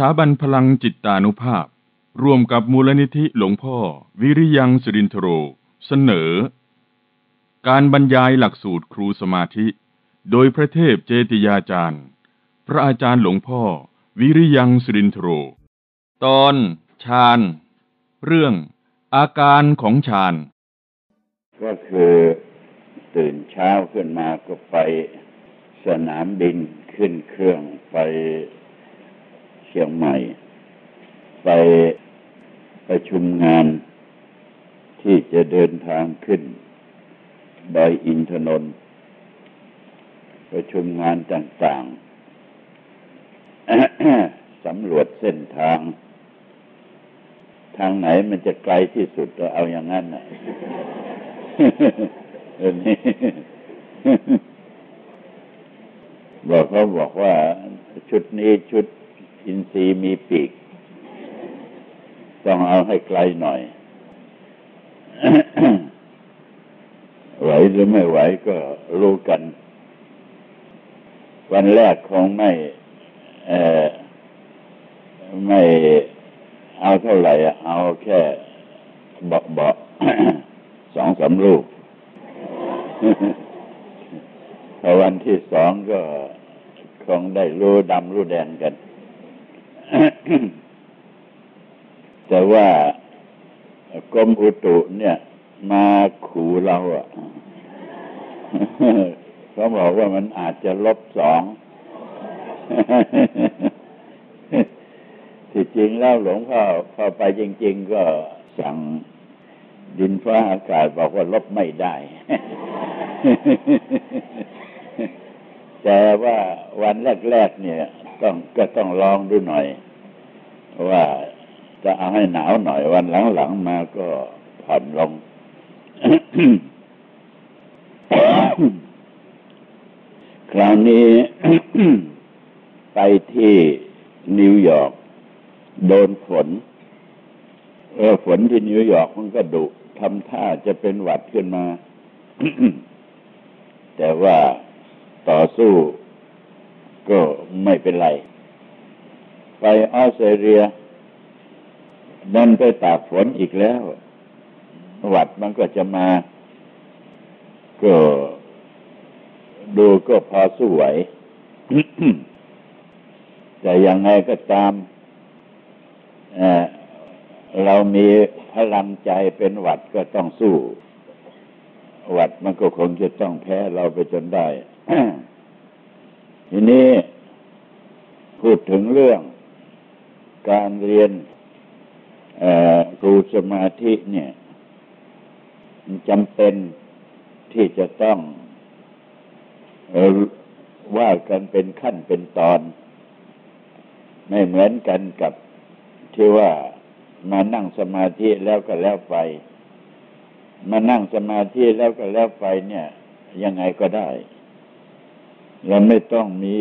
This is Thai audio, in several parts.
สถาบันพลังจิตตานุภาพ ร่วมกับมูลนิธิหลวงพ่อ วิริยังสิรินทโร เสนอ การบรรยายหลักสูตรครูสมาธิ โดยพระเทพเจติยาจารย์ พระอาจารย์หลวงพ่อ วิริยังสิรินทโร ตอนฌานเรื่องอาการของฌานก็คือตื่นเช้าขึ้นมาก็ไปสนามบินขึ้นเครื่องไป เชียงใหม่ ไปประชุมงานที่จะเดินทางขึ้นดอยอินทนนท์ประชุมงานต่างๆสำรวจเส้นทาง ทางไหนมันจะไกลที่สุดก็เอาอย่างนั้นนะเออนี่บอกเขาบอกว่าชุดนี้ชุด อินทรีย์มีปีก ต้องเอาให้ไกลหน่อย ไหวหรือไม่ไหวก็รู้กัน วันแรกคงไม่เออไม่เอาเท่าไหร่ เอาแค่เบาเบาสองสามลูกพอวันที่สองก็คงได้รู้ดำรู้แดงกัน แต่ว่ากรมอุตุเนี่ย มาขู่เราอะเขาบอกว่ามันอาจจะลบสองที่จริงแล้วหลวงพ่อพอไปจริง ๆ ก็สั่งดินฟ้าอากาศบอกว่าลบไม่ได้ แต่ว่าวันแรก ๆ เนี่ย ต้องก็ต้องลองดูหน่อย ว่าจะเอาให้หนาวหน่อยวันหลังๆมาก็ผ่อนลงคราวนี้ไปที่นิวยอร์กโดนฝนเออฝนที่นิวยอร์กมันก็ดุทำท่าจะเป็นหวัดขึ้นมา แต่ว่าต่อสู้ ก็ไม่เป็นไร ไปออสเตรเลีย นั่นไปตากฝนอีกแล้ว หวัดมันก็จะมา ก็ดูก็พอสู้ไหว แต่ยังไงก็ตามเเรามีพลังใจเป็นหวัดก็ต้องสู้ หวัดมันก็คงจะต้องแพ้เราไปจนได้ ทีนี้ พูดถึงเรื่องการเรียนครูสมาธิเนี่ยจำเป็นที่จะต้องว่ากันเป็นขั้นเป็นตอน ไม่เหมือนกันกับที่ว่ามานั่งสมาธิแล้วก็แล้วไป มานั่งสมาธิแล้วก็แล้วไปเนี่ย ยังไงก็ได้ เราไม่ต้องมี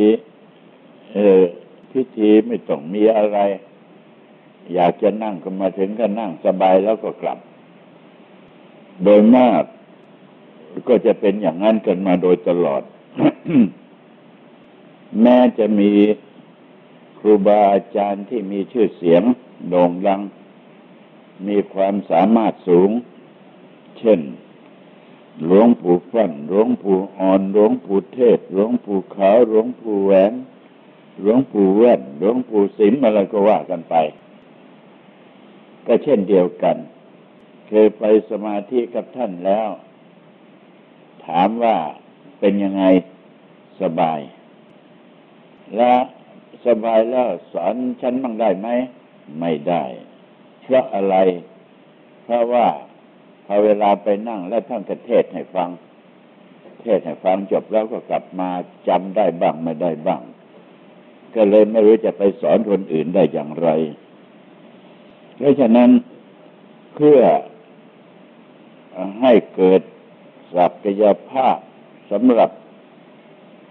เอพิธีไม่ต้องมีอะไร อยากจะนั่งก็มาถึงก็นั่งสบายแล้วก็กลับ โดยมากก็จะเป็นอย่างนั้นกันมาโดยตลอด แม้จะมีครูบาอาจารย์ที่มีชื่อเสียงโด่งดัง มีความสามารถสูง เช่น หลวงปู่ฟั่นหลวงปู่อ่อนหลวงปู่เทศหลวงปู่ขาวหลวงปู่แหวนหลวงปู่แว่นหลวงปู่สิมอะไรก็ว่ากันไป ก็เช่นเดียวกัน เคยไปสมาธิกับท่านแล้ว ถามว่าเป็นยังไงสบาย และสบายแล้วสอนฉันบ้างได้ไหม ไม่ได้ เพราะอะไร เพราะว่า พอเวลาไปนั่งแล้วท่านก็เทศให้ฟัง เทศให้ฟังจบแล้วก็กลับมาจำได้บ้างไม่ได้บ้าง ก็เลยไม่รู้จะไปสอนคนอื่นได้อย่างไร เพราะฉะนั้นเพื่อให้เกิดศักยภาพสำหรับ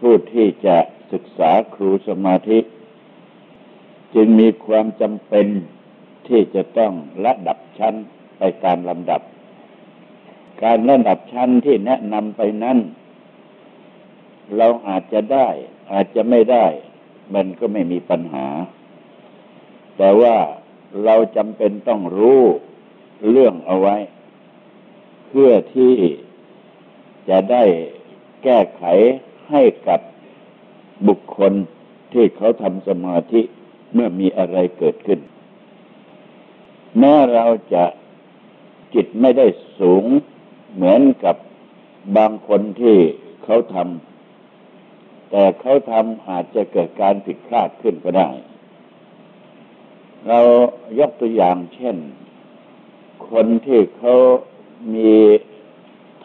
ผู้ที่จะศึกษาครูสมาธิ จึงมีความจำเป็นที่จะต้องระดับชั้นไปตามลำดับ การระดับชั้นที่แนะนำไปนั้น เราอาจจะได้ อาจจะไม่ได้ มันก็ไม่มีปัญหา แต่ว่าเราจำเป็นต้องรู้เรื่องเอาไว้ เพื่อที่จะได้แก้ไขให้กับบุคคลที่เขาทำสมาธิเมื่อมีอะไรเกิดขึ้น แม้เราจะจิตไม่ได้สูง เหมือนกับบางคนที่เขาทำแต่เขาทำอาจจะเกิดการผิดพลาดขึ้นก็ได้ เรายกตัวอย่างเช่น คนที่เขามี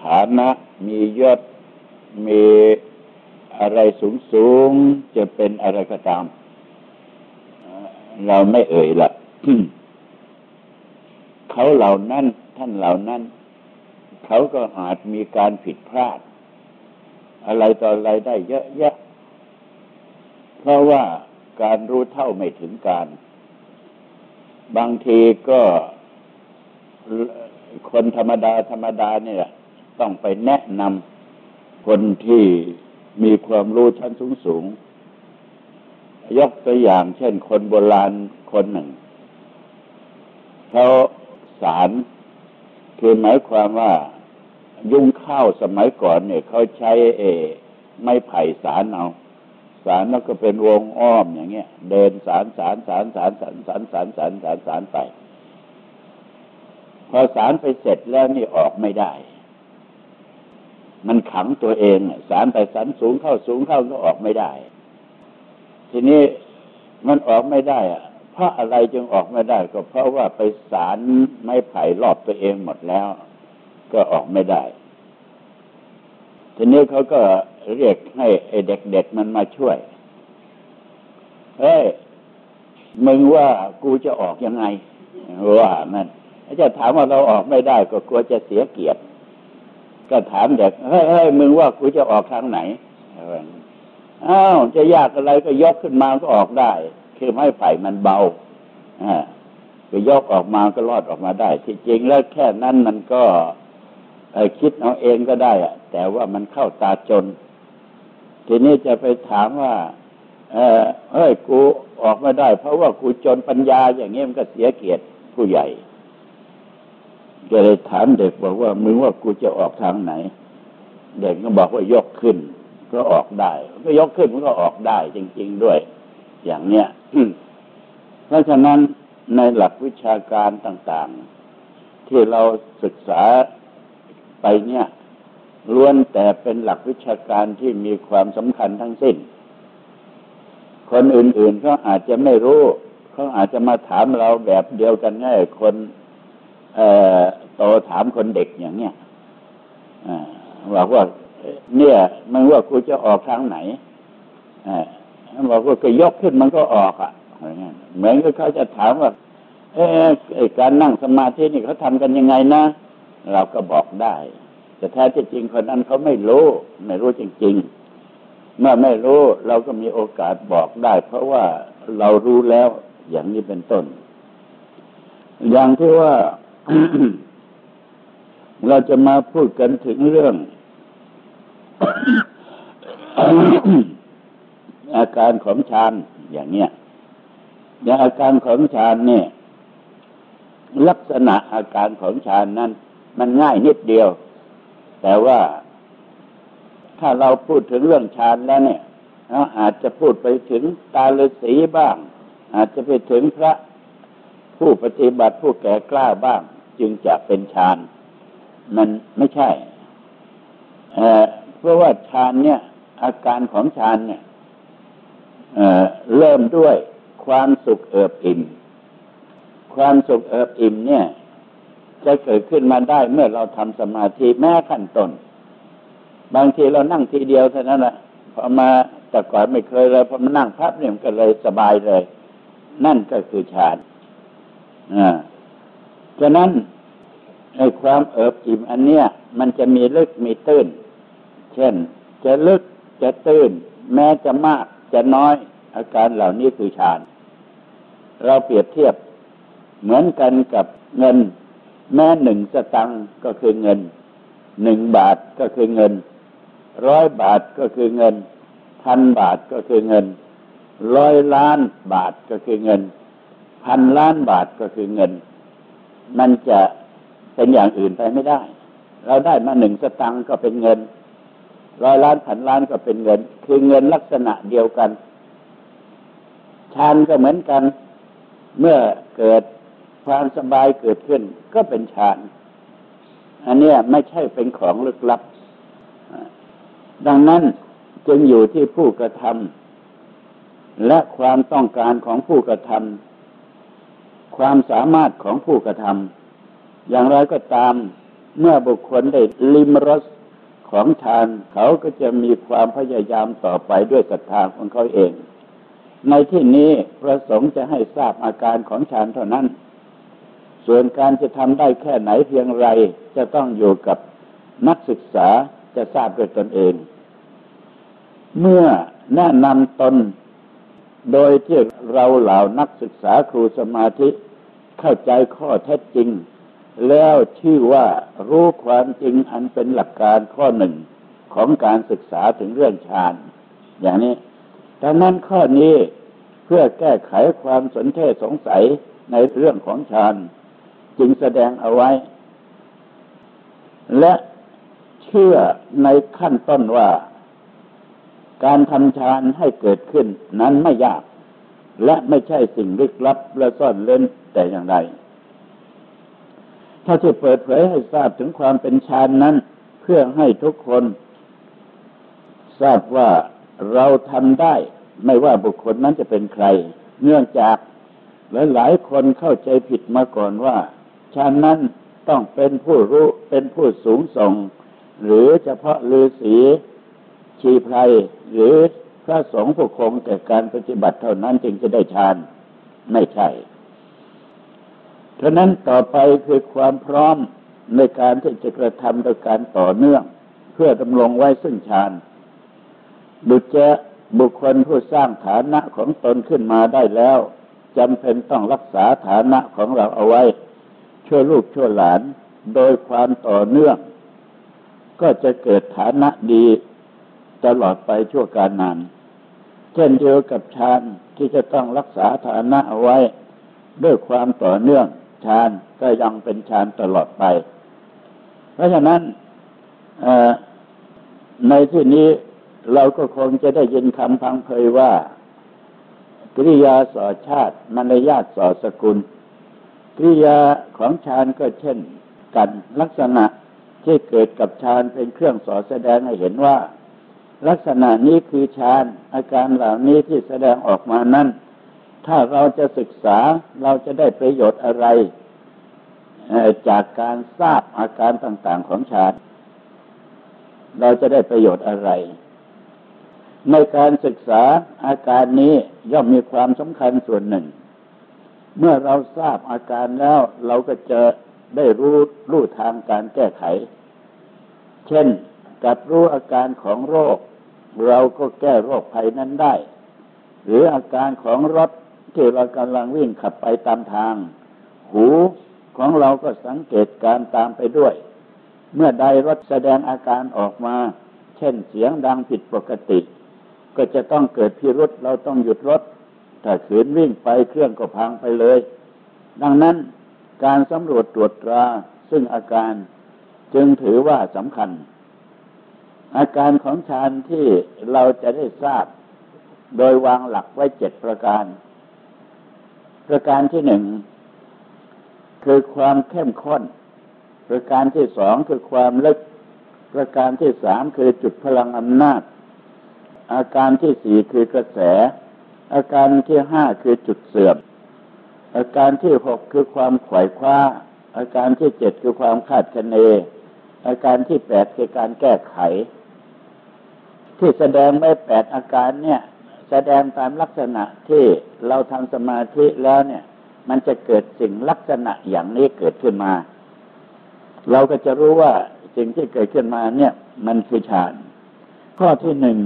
ฐานะ มียศ มีอะไรสูงสูงจะเป็นอะไรก็ตาม เราไม่เอ่ยละเขาเหล่านั้นท่านเหล่านั้น เขาก็อาจมีการผิดพลาด อะไรต่ออะไรได้เยอะแยะ เพราะว่าการรู้เท่าไม่ถึงการ บางทีก็คนธรรมดาธรรมดาเนี่ย ต้องไปแนะนำคนที่มีความรู้ชั้นสูงสูงยกตัวอย่างเช่นคนโบราณคนหนึ่งเขาสารคือหมายความว่า ยุ่งข้าวสมัยก่อนเนี่ยเขาใช้เอ ไม้ไผ่สารเอาสารแล้วก็เป็นวงอ้อมอย่างเงี้ย เดินสารสารสารสารสารสารสารสารสารสารไป พอสารไปเสร็จแล้วนี่ออกไม่ได้ มันขังตัวเองสารไปสันสูงเข้าสูงเข้าก็ออกไม่ได้ ทีนี้มันออกไม่ได้อะเพราะอะไรจึงออกไม่ได้ ก็เพราะว่าไปสารไม้ไผ่รอบตัวเองหมดแล้ว ก็ออกไม่ได้ ทีนี้เขาก็เรียกให้ไอ้เด็กๆมันมาช่วย เฮ้ย มึงว่ากูจะออกยังไง ว่านั่นจะถามว่าเราออกไม่ได้ ก็กลัวจะเสียเกียรติ ก็ถามเด็ก เฮ้ยเฮ้ยมึงว่ากูจะออกทางไหนอ้าวจะยากอะไรก็ยกขึ้นมาก็ออกได้ คือไม้ไผ่มันเบาอ่าก็ยกออกมาก็รอดออกมาได้ ที่จริงแล้วแค่นั้นมันก็ คิดเอาเองก็ได้อะแต่ว่ามันเข้าตาจน ทีนี้จะไปถามว่า เออเฮ้ยกูออกมาได้ เพราะว่ากูจนปัญญาอย่างนี้ยมันก็เสียเกียรติผู้ใหญ่ก็เลยถามเด็กบอกว่ามึงว่ากูจะออกทางไหน เด็กก็บอกว่ายกขึ้น ก็ออกได้ ก็ยกขึ้นมันก็ออกได้จริง ๆด้วย อย่างเนี้ยเพราะฉะนั้นในหลักวิชาการต่าง ๆ ที่เราศึกษา ไปเนี่ยล้วนแต่เป็นหลักวิชาการที่มีความสำคัญทั้งสิ้น คนอื่นๆเขาอาจจะไม่รู้ เขาอาจจะมาถามเราแบบเดียวกันง่ายคนต่อโตถามคนเด็กอย่างเนี้ยบอกว่า เนี่ย มันว่ากูจะออกทางไหนอบอกว่าก็ยกขึ้นมันก็ออกอะเหมือนกับเขาจะถามว่าเออการนั่งสมาธินี่เขาทำกันยังไงนะ เราก็บอกได้ แต่แท้ที่จริงคนนั้นเขาไม่รู้ ไม่รู้จริง ๆ เมื่อไม่รู้เราก็มีโอกาสบอกได้ เพราะว่าเรารู้แล้วอย่างนี้เป็นต้น อย่างที่ว่าเราจะมาพูดกันถึงเรื่อง อาการของฌานอย่างเนี้ยอย่างอาการของฌานเนี่ย ลักษณะอาการของฌานนั้น มันง่ายนิดเดียว แต่ว่าถ้าเราพูดถึงเรื่องฌานแล้วเนี่ยเราอาจจะพูดไปถึงตาฤาษีบ้าง อาจจะไปถึงพระผู้ปฏิบัติผู้แก่กล้าบ้าง จึงจะเป็นฌานมันไม่ใช่เเพราะว่าฌานเนี่ย อาการของฌานเนี่ยเเริ่มด้วยความสุขเอิบอิ่ม ความสุขเอิบอิ่มเนี่ย จะเกิดขึ้นมาได้เมื่อเราทำสมาธิแม้ขั้นต้นบางทีเรานั่งทีเดียวเท่านั้นแหละพอมาแต่ก่อนไม่เคยเลยพอมานั่งพับเนี่ยมันก็เลยสบายเลย นั่นก็คือฌานอ่าฉะนั้นไอ้ความเอิบอิ่มอันเนี้ยมันจะมีลึกมีตื้น เช่น จะลึกจะตื้น แม้จะมากจะน้อย อาการเหล่านี้คือฌาน เราเปรียบเทียบเหมือนกันกับเงิน แม้หนึ่งสตังก็คือเงินหนึ่งบาทก็คือเงินร้อยบาทก็คือเงินพันบาทก็คือเงินร้อยล้านบาทก็คือเงินพันล้านบาทก็คือเงิน มันจะเป็นอย่างอื่นไปไม่ได้ เราได้มาหนึ่งสตังก็เป็นเงินร้อยล้านพันล้านก็เป็นเงิน คือเงินลักษณะเดียวกันฌานก็เหมือนกัน เมื่อเกิด ความสบายเกิดขึ้นก็เป็นฌาน อันนี้ไม่ใช่เป็นของลึกลับ ดังนั้นจึงอยู่ที่ผู้กระทำและความต้องการของผู้กระทำความสามารถของผู้กระทำอย่างไรก็ตามเมื่อบุคคลได้ลิมรสของฌานเขาก็จะมีความพยายามต่อไปด้วยศรัทธาของเขาเอง ในที่นี้ประสงค์จะให้ทราบอาการของฌานเท่านั้น ส่วนการจะทำได้แค่ไหนเพียงไร จะต้องอยู่กับนักศึกษาจะทราบโดยตนเอง เมื่อแนะนำตนโดยที่เราเหล่านักศึกษาครูสมาธิเข้าใจข้อเท็จจริง แล้วชื่อว่ารู้ความจริงอันเป็นหลักการข้อหนึ่งของการศึกษาถึงเรื่องฌานอย่างนี้ดังนั้นข้อนี้เพื่อแก้ไขความสนเทศสงสัยในเรื่องของฌาน จึงแสดงเอาไว้ และเชื่อในขั้นต้นว่า การทำฌานให้เกิดขึ้นนั้นไม่ยาก และไม่ใช่สิ่งลึกลับและซ่อนเล่นแต่อย่างใดถ้าจะเปิดเผยให้ทราบถึงความเป็นฌานนั้น เพื่อให้ทุกคนทราบว่าเราทำได้ไม่ว่าบุคคลนั้นจะเป็นใคร เนื่องจากหลายๆคนเข้าใจผิดมาก่อนว่า ฌานนั้นต้องเป็นผู้รู้เป็นผู้สูงส่ง หรือเฉพาะฤาษีชีไพรหรือพระสงฆ์ผู้คงแต่การปฏิบัติเท่านั้นจึงจะได้ฌานไม่ใช่ฉะนั้นต่อไปคือความพร้อมในการที่จะกระทำโดยการต่อเนื่อง เพื่อดำรงไว้ซึ่งฌานดุจจะบุคคลผู้สร้างฐานะของตนขึ้นมาได้แล้วจำเป็นต้องรักษาฐานะของเราเอาไว้ ช่วยลูกช่วยหลาน โดยความต่อเนื่อง ก็จะเกิดฐานะดีตลอดไปชั่วการนาน เช่นเดียวกับฌานที่จะต้องรักษาฐานะเอาไว้ ด้วยความต่อเนื่องฌานก็ยังเป็นฌานตลอดไป เพราะฉะนั้นในที่นี้เราก็คงจะได้ยินคำพังเพยว่ากริยาสอชาติมารยาทสอสกุล กริยาของฌานก็เช่นกันลักษณะที่เกิดกับฌานเป็นเครื่องสอแสดงให้เห็นว่า ลักษณะนี้คือฌานอาการเหล่านี้ที่แสดงออกมานั้น ถ้าเราจะศึกษาเราจะได้ประโยชน์อะไร จากการทราบอาการต่างๆของฌานเราจะได้ประโยชน์อะไร ในการศึกษาอาการนี้ย่อมมีความสำคัญส่วนหนึ่ง เมื่อเราทราบอาการแล้ว เราก็จะได้รู้รู้ทางการแก้ไข เช่นกับรู้อาการของโรค เราก็แก้โรคภัยนั้นได้ หรืออาการของรถที่เรากำลังวิ่งขับไปตามทาง หูของเราก็สังเกตการตามไปด้วย เมื่อใดรถแสดงอาการออกมา เช่นเสียงดังผิดปกติ ก็จะต้องเกิดพิรุษเราต้องหยุดรถ ถ้าขืนวิ่งไปเครื่องก็พังไปเลย ดังนั้นการสำรวจตรวจตราซึ่งอาการจึงถือว่าสำคัญ อาการของฌานที่เราจะได้ทราบ โดยวางหลักไว้เจ็ดประการ ประการที่หนึ่งคือความเข้มข้น ประการที่สองคือความลึก ประการที่สามคือจุดพลังอำนาจ อาการที่สี่คือกระแส อาการที่ห้าคือจุดเสื่อม อาการที่หกคือความขวายคว้า อาการที่เจ็ดคือความคาดคะเน อาการที่แปดคือการแก้ไข ที่แสดงไม่แปดอาการเนี่ย แสดงตามลักษณะที่เราทำสมาธิแล้วเนี่ย มันจะเกิดสิ่งลักษณะอย่างนี้เกิดขึ้นมา เราก็จะรู้ว่าสิ่งที่เกิดขึ้นมาเนี่ย มันคือฌาน ข้อที่หนึ่ง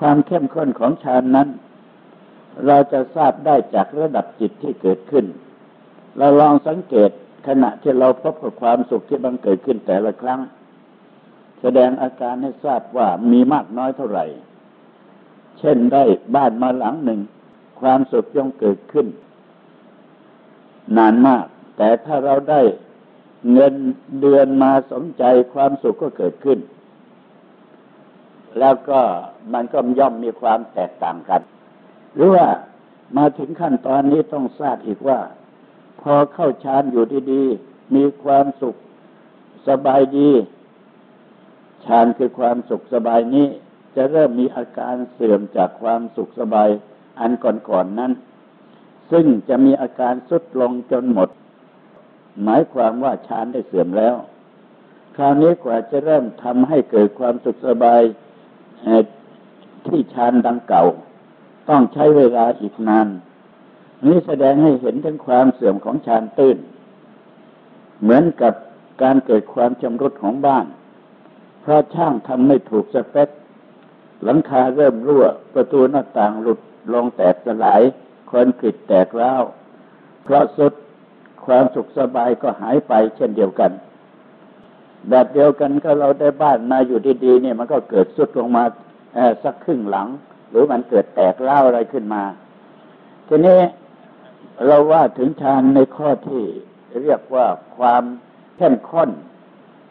ความเข้มข้นของฌานนั้น เราจะทราบได้จากระดับจิตที่เกิดขึ้น เราลองสังเกตขณะที่เราพบกับความสุขที่บังเกิดขึ้นแต่ละครั้ง แสดงอาการให้ทราบว่ามีมากน้อยเท่าไหร่ เช่นได้บ้านมาหลังหนึ่ง ความสุขย่อมเกิดขึ้น นานมาก แต่ถ้าเราได้เงินเดือนมาสมใจความสุขก็เกิดขึ้น แล้วก็มันก็ย่อมมีความแตกต่างกัน หรือว่ามาถึงขั้นตอนนี้ต้องทราบอีกว่า พอเข้าฌานอยู่ดีๆ มีความสุขสบายดีฌานคือความสุขสบายนี้ จะเริ่มมีอาการเสื่อมจากความสุขสบายอันก่อนๆนนั้น ซึ่งจะมีอาการสุดลงจนหมด หมายความว่าฌานได้เสื่อมแล้ว คราวนี้กว่าจะเริ่มทำให้เกิดความสุขสบายที่ฌานดังเก่า ต้องใช้เวลาอีกนาน นี้แสดงให้เห็นถึงความเสื่อมของฌานตื้น เหมือนกับการเกิดความชำรุดของบ้าน เพราะช่างทำไม่ถูกสเปคหลังคาเริ่มรั่ว ประตูหน้าต่างหลุดลงแตกสลายคอนกรีตแตกร้าวเพราะสุดความสุขสบายก็หายไปเช่นเดียวกัน แบบเดียวกันก็เราได้บ้านมาอยู่ดีๆเนี่ยมันก็เกิดสุดลงมาสักครึ่งหลัง หรือมันเกิดแตกเล่าอะไรขึ้นมา ทีนี้เราว่าถึงฌานในข้อที่เรียกว่าความเข้มข้น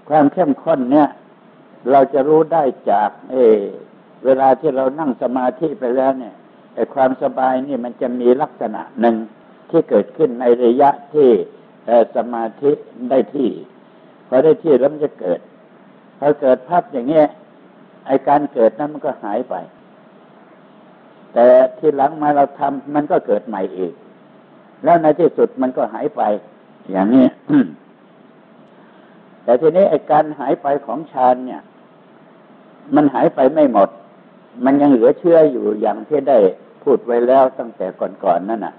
ความเข้มข้นเนี่ย เราจะรู้ได้จากเอเวลาที่เรานั่งสมาธิไปแล้วเนี่ยไอ้ความสบายนี่มันจะมีลักษณะหนึ่งที่เกิดขึ้นในระยะที่สมาธิได้ที่พอได้ที่แล้วมันจะเกิดพอเกิดภาพอย่างเงี้ยไอการเกิดนั้นมันก็หายไป แต่ที่หลังมาเราทำมันก็เกิดใหม่อีก แล้วในที่สุดมันก็หายไป อย่างนี้แต่ทีนี้ไอการหายไปของฌานเนี่ย มันหายไปไม่หมด มันยังเหลือเชื่ออยู่อย่างที่ได้พูดไว้แล้วตั้งแต่ก่อนๆนนั่นน่ะ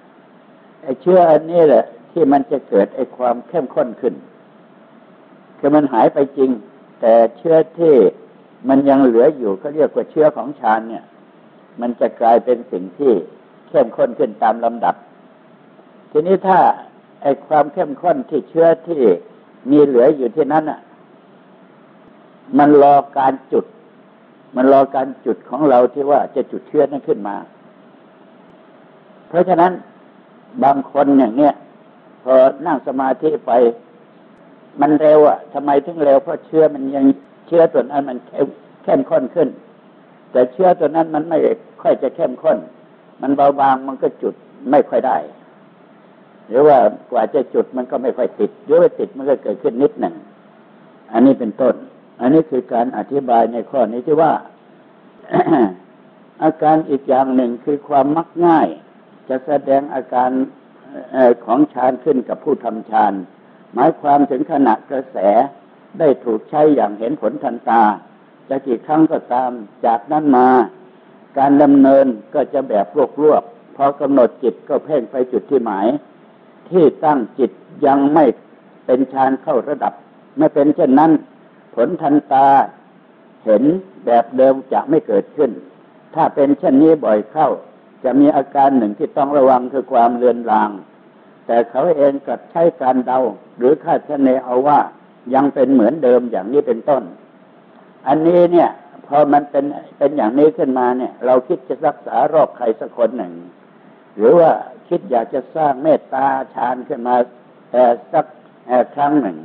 ไอ้เชื้ออันนี้แหละ ที่มันจะเกิดไอ้ความเข้มข้นขึ้น คือมันหายไปจริง แต่เชื้อที่มันยังเหลืออยู่เขาเรียกว่าเชื้อของฌานเนี่ย มันจะกลายเป็นสิ่งที่เข้มข้นขึ้นตามลำดับ ทีนี้ถ้าไอความเข้มข้นที่เชื้อที่มีเหลืออยู่ที่นั้นอะ มันรอการจุด มันรอการจุดของเราที่ว่าจะจุดเชื้อนั้นขึ้นมา เพราะฉะนั้นบางคนอย่างเนี้ยพอนั่งสมาธิไป มันเร็วอะทำไมถึงเร็วเพราะเชื้อมันยังเชื้อตัวนั้นมันเข้มข้นขึ้น แต่เชื้อตัวนั้นมันไม่ค่อยจะเข้มข้น มันเบาบางมันก็จุดไม่ค่อยได้ หรือว่ากว่าจะจุดมันก็ไม่ค่อยติดหรือว่าติดมันก็เกิดขึ้นนิดหนึ่ง อันนี้เป็นต้น อันนี้คือการอธิบายในข้อนี้ที่ว่า อาการอีกอย่างหนึ่งคือความมักง่าย จะแสดงอาการของฌานขึ้นกับผู้ทำฌานหมายความถึงขณะกระแสได้ถูกใช้อย่างเห็นผลทันตา จะกี่ครั้งก็ตาม จากนั้นมา การดำเนินก็จะแบบรวบรวบพอกำหนดจิตก็เพ่งไปจุดที่หมาย ที่ตั้งจิตยังไม่เป็นฌานเข้าระดับ ไม่เป็นเช่นนั้น ผลทันตาเห็นแบบเดิมจะไม่เกิดขึ้น ถ้าเป็นเช่นนี้บ่อยเข้า จะมีอาการหนึ่งที่ต้องระวังคือความเลือนลาง แต่เขาเองก็ใช้การเดา หรือคาดคะเนเอาว่ายังเป็นเหมือนเดิมอย่างนี้เป็นต้น อันนี้เนี่ย พอมันเป็นเป็นอย่างนี้ขึ้นมาเนี่ย เราคิดจะรักษารอบใครสักคนหนึ่ง หรือว่าคิดอยากจะสร้างเมตตาฌานขึ้นมาแต่สักครั้งหนึ่ง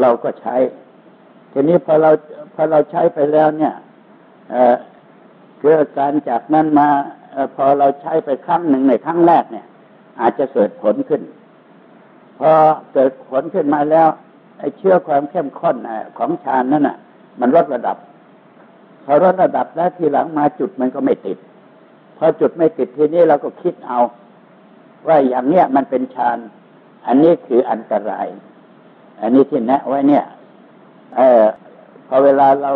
เราก็ใช้ ทีนี้พอเราพอเราใช้ไปแล้วเนี่ยเกิดการจากนั้นมาพอเราใช้ไปครั้งหนึ่งในครั้งแรกเนี่ย อาจจะเกิดผลขึ้น พอเกิดผลขึ้นมาแล้วไอ้เชื่อความเข้มข้นของฌานนั่นน่ะ มันลดระดับ พอลดระดับแล้วทีหลังมาจุดมันก็ไม่ติด พอจุดไม่ติดทีนี้เราก็คิดเอา ว่าอย่างเนี้ยมันเป็นฌาน อันนี้คืออันตราย อันนี้ที่แนะไว้เนี่ย เออพอเวลาเรา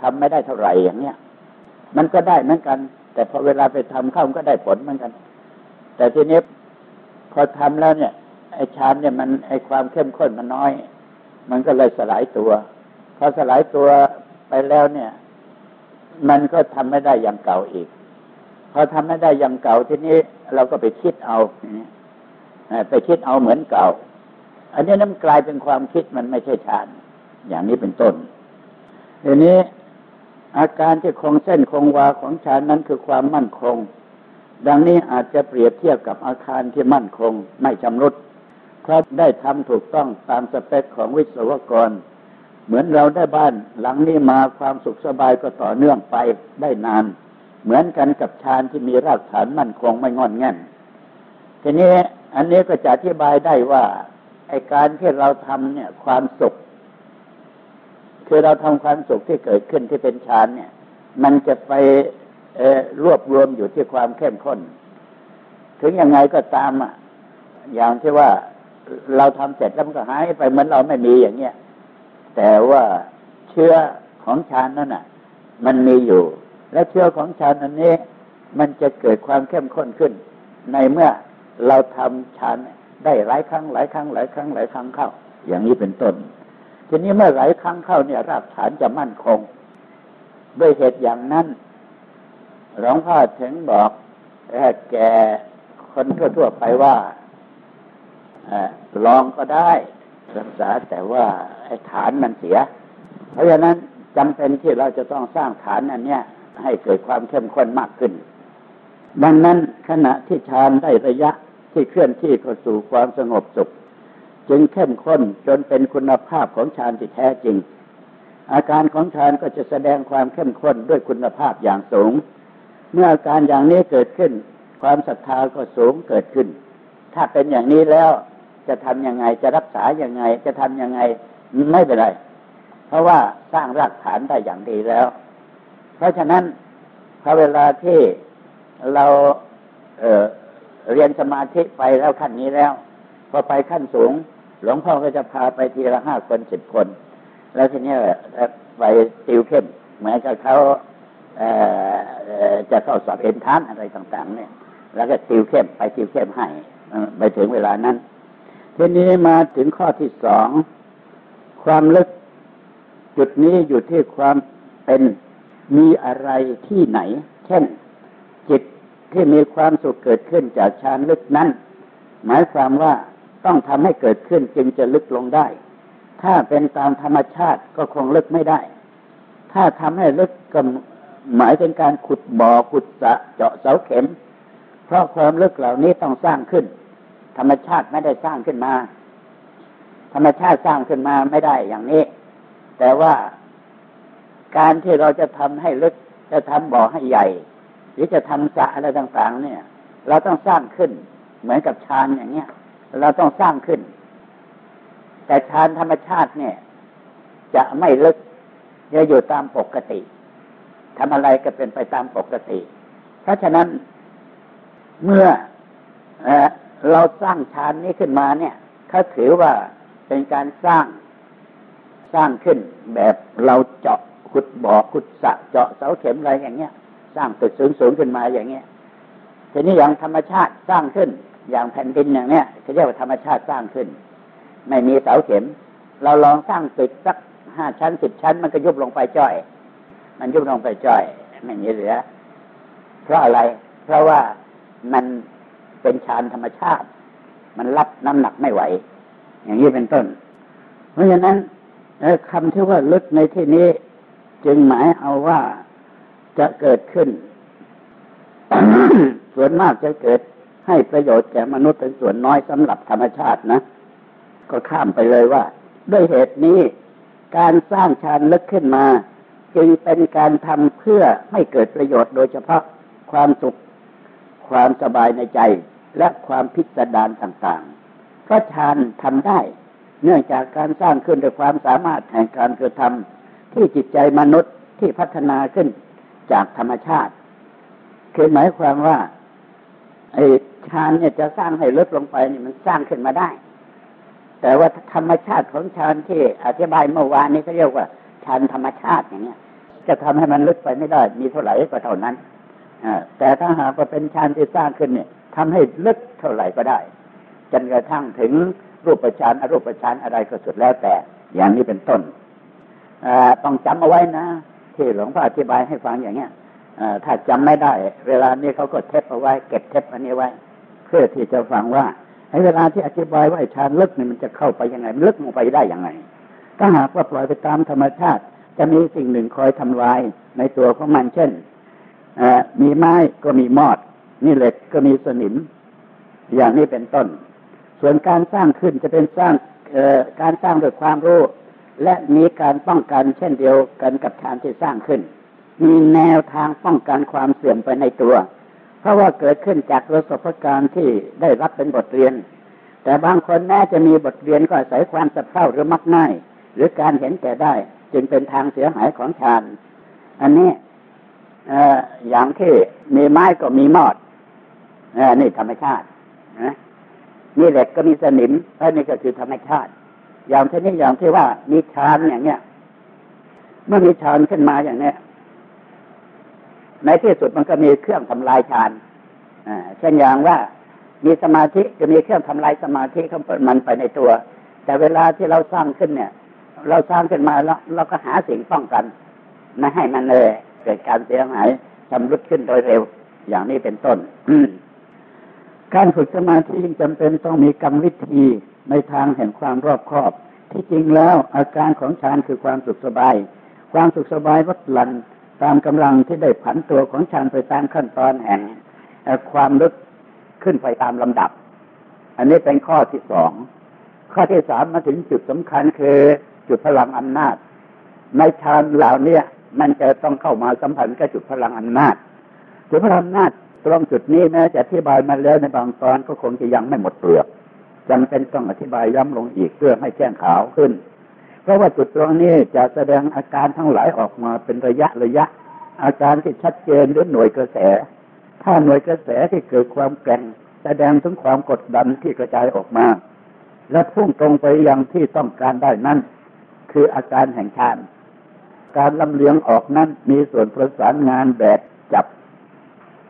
ทำไม่ได้เท่าไหร่อย่างเนี้ย มันก็ได้เหมือนกัน แต่พอเวลาไปทำเข้ามันก็ได้ผลเหมือนกัน แต่ทีนี้พอทำแล้วเนี่ยไอ้ชานเนี่ยมันไอ้ความเข้มข้นมันน้อย มันก็เลยสลายตัว พอสลายตัวไปแล้วเนี่ย มันก็ทำไม่ได้อย่างเก่าอีกพอทำไม่ได้อย่างเก่าทีนี้เราก็ไปคิดเอาไปคิดเอาเหมือนเก่า อันนี้นั่นกลายเป็นความคิดมันไม่ใช่ฌานอย่างนี้เป็นต้นทีนี้อาการที่คงเส้นคงวาของฌานนั้นคือความมั่นคง ดังนี้อาจจะเปรียบเทียบกับอาคารที่มั่นคง ไม่ชำรุดเพราะได้ทำถูกต้องตามสเปคของวิศวกร เหมือนเราได้บ้านหลังนี้มาความสุขสบายก็ต่อเนื่องไปได้นาน เหมือนกันกับชานที่มีรากฐานมั่นคงไม่งอนแง่นทีนี้อันนี้ก็จะอธิบายได้ว่าไอการที่เราทำเนี่ย ความสุข คือเราทำความสุขที่เกิดขึ้นที่เป็นฌานเนี่ย มันจะไปรวบรวมอยู่ที่ความเข้มข้น ถึงยังไงก็ตามอะอย่างที่ว่าเราทำเสร็จแล้วมันก็หายไปเหมือนเราไม่มีอย่างเงี้ย แต่ว่าเชื้อของฌานนั่นน่ะ มันมีอยู่ และเชื้อของฌานอันนี้ มันจะเกิดความเข้มข้นขึ้น ในเมื่อเราทำฌานได้หลายครั้งหลายครั้งหลายครั้งหลายครั้งเข้า อย่างนี้เป็นต้น ทีนี้เมื่อหลายครั้งเข้าเนี่ยรากฐานจะมั่นคง ด้วยเหตุอย่างนั้นหลวงพ่อถึงบอกแก่คนทั่วๆไปว่าลองก็ได้ รักษาแต่ว่าไอ้ฐานมันเสีย เพราะฉะนั้นจำเป็นที่เราจะต้องสร้างฐานอันเนี้ยให้เกิดความเข้มข้นมากขึ้น ดังนั้นขณะที่ฌานได้ระยะที่เคลื่อนที่เข้าสู่ความสงบสุข จึงเข้มข้นจนเป็นคุณภาพของฌานที่แท้จริง อาการของฌานก็จะแสดงความเข้มข้นด้วยคุณภาพอย่างสูง เมื่ออาการอย่างนี้เกิดขึ้น ความศรัทธาก็สูงเกิดขึ้น ถ้าเป็นอย่างนี้แล้ว จะทำยังไงจะรักษาย่างไง จะทำยังไงไม่เป็นไร เพราะว่าสร้างรากฐานได้อย่างดีแล้ว เพราะฉะนั้นพอเวลาที่เราเเรียนสมาธิไปแล้วขั้นนี้แล้ว พอไปขั้นสูง หลวงพ่อก็จะพาไปทีละห้าคนสิบคน แล้วทีนี้ไปติวเข้มเหมือนกับเขาจะเข้าสอบเอ็นทานอะไรต่าง ๆ เนี่ย แล้วก็ติวเข้มไปติวเข้มให้ไปถึงเวลานั้น ทีนี้มาถึงข้อที่สองความลึก จุดนี้อยู่ที่ความเป็นมีอะไรที่ไหน เช่น จิตที่มีความสุขเกิดขึ้นจากฌานลึกนั้น หมายความว่าต้องทำให้เกิดขึ้นจึงจะลึกลงได้ ถ้าเป็นตามธรรมชาติก็คงลึกไม่ได้ ถ้าทำให้ลึกก็หมายถึงการขุดบ่อขุดสะเจาะเสาเข็ม เพราะความลึกเหล่านี้ต้องสร้างขึ้น ธรรมชาติไม่ได้สร้างขึ้นมา ธรรมชาติสร้างขึ้นมาไม่ได้อย่างนี้ แต่ว่าการที่เราจะทำให้ลึก จะทำบ่อให้ใหญ่ หรือจะทำสระอะไรต่าง ๆ เนี่ย เราต้องสร้างขึ้น เหมือนกับชานอย่างเงี้ย เราต้องสร้างขึ้น แต่ชานธรรมชาติเนี่ย จะไม่ลึกจะอยู่ตามปกติทำอะไรก็เป็นไปตามปกติ เพราะฉะนั้นเมื่อ เราสร้างฌานนี้ขึ้นมาเนี่ยเขาถือว่าเป็นการสร้างสร้างขึ้นแบบเราเจาะขุดบ่อขุดสะเจาะเสาเข็มอะไรอย่างเงี้ย สร้างตึกสูงสูงขึ้นมาอย่างเงี้ยทีนี้อย่างธรรมชาติสร้างขึ้น อย่างแผ่นดินอย่างเนี้ยเขาเรียกว่าธรรมชาติสร้างขึ้น ไม่มีเสาเข็ม เราลองสร้างตึกสักห้าชั้นสิบชั้น มันก็ยุบลงไปจ้อย มันยุบลงไปจ้อยไม่มีเหลือ เพราะอะไร เพราะว่ามัน เป็นฌานธรรมชาติ มันรับน้ำหนักไม่ไหว อย่างนี้เป็นต้น เพราะฉะนั้นคำที่ว่าลึกในที่นี้ จึงหมายเอาว่าจะเกิดขึ้น ส่วนมากจะเกิดให้ประโยชน์แก่มนุษย์เป็นส่วนน้อยสำหรับธรรมชาตินะ ก็ข้ามไปเลยว่า ด้วยเหตุนี้การสร้างฌานลึกขึ้นมา จึงเป็นการทำเพื่อให้เกิดประโยชน์โดยเฉพาะความสุขความสบายในใจ และความพิสดารต่างๆ เพราะฌานทำได้ เนื่องจากการสร้างขึ้นด้วยความสามารถแห่งการกระทำที่จิตใจมนุษย์ที่พัฒนาขึ้นจากธรรมชาติ คือหมายความว่าไอ้ฌานเนี่ยจะสร้างให้ลดลงไปนี่มันสร้างขึ้นมาได้ แต่ว่าธรรมชาติของฌานที่อธิบายเมื่อวานนี้เขาเรียกว่าฌานธรรมชาติอย่างเงี้ย จะทำให้มันลึกไปไม่ได้ มีเท่าไหร่ก็เท่านั้นแต่ถ้าหากว่าเป็นฌานที่สร้างขึ้นเนี่ย ทำให้ลึกเท่าไหร่ก็ได้ จนกระทั่งถึงรูปฌานอรูปฌานอะไรก็สุดแล้วแต่ อย่างนี้เป็นต้นต้องจำเอาไว้นะที่หลวงพ่ออธิบายให้ฟังอย่างเงี้ยถ้าจำไม่ได้ เวลานี้เขาก็เทปเอาไว้ เก็บเทปอันนี้ไว้ เพื่อที่จะฟังว่าให้เวลาที่อธิบายว่าฌานลึกนี่มันจะเข้าไปยังไงมันลึกลงไปได้ยังไง ถ้าหากว่าปล่อยไปตามธรรมชาติ จะมีสิ่งหนึ่งคอยทำลายในตัวของมันเช่นมีไม้ก็มีมอด นี่เหล็กก็มีสนิม อย่างนี้เป็นต้น ส่วนการสร้างขึ้นจะเป็นสร้างการสร้างด้วยความรู้ และมีการป้องกันเช่นเดียวกันกับฌานที่สร้างขึ้น มีแนวทางป้องกันความเสื่อมไปในตัว เพราะว่าเกิดขึ้นจากประสบการณ์ที่ได้รับเป็นบทเรียน แต่บางคนแม้จะมีบทเรียนก็อาศัยความสะเพร่าหรือมักง่าย หรือการเห็นแก่ได้ จึงเป็นทางเสียหายของฌาน อันนี้อย่างที่มีไม้ก็มีมอด นี่ธรรมชาตินะมีเหล็กก็มีสนิมอันนี้ก็คือธรรมชาติ อย่างที่นนี้อย่างที่ว่ามีฌานอย่างเนี้ย เมื่อมีฌานขึ้นมาอย่างเนี้ย ในที่สุดมันก็มีเครื่องทำลายฌานอ่าเช่นอย่างว่ามีสมาธิจะมีเครื่องทำลายสมาธิเขามันไปในตัว แต่เวลาที่เราสร้างขึ้นเนี่ย เราสร้างขึ้นมาแล้วเราก็หาสิ่งป้องกันไม่ให้มันเลยเกิดการเสียหายชำรุดขึ้นโดยเร็ว อย่างนี้เป็นต้น การฝึกสมาธิจำเป็นต้องมีกรรมวิธีในทางแห่งความรอบคอบ ที่จริงแล้วอาการของฌานคือความสุขสบาย ความสุขสบายวัดหลันตามกำลังที่ได้ผันตัวของฌานไปตามขั้นตอนแห่งความลึกขึ้นไปตามลำดับ อันนี้เป็นข้อที่สองข้อที่สามมาถึงจุดสำคัญคือจุดพลังอำนาจ ในฌานเหล่านี้มันจะต้องเข้ามาสัมพันธ์กับจุดพลังอำนาจจุดพลังอำนาจ ตรงจุดนี้แม้จะอธิบายมาแล้วในบางตอนก็คงจะยังไม่หมดเปลือกจำเป็นต้องอธิบายย้ำลงอีกเพื่อให้แจ้งขาวขึ้น เพราะว่าจุดตรงนี้จะแสดงอาการทั้งหลายออกมาเป็นระยะระยะ อาการที่ชัดเจนหรือหน่วยกระแส ถ้าหน่วยกระแสที่เกิดความแกร่ง แสดงถึงความกดดันที่กระจายออกมา และพุ่งตรงไปยังที่ต้องการได้นั่นคืออาการแห่งฌานการลำเลียงออกนั้นมีส่วนประสานงานแบบ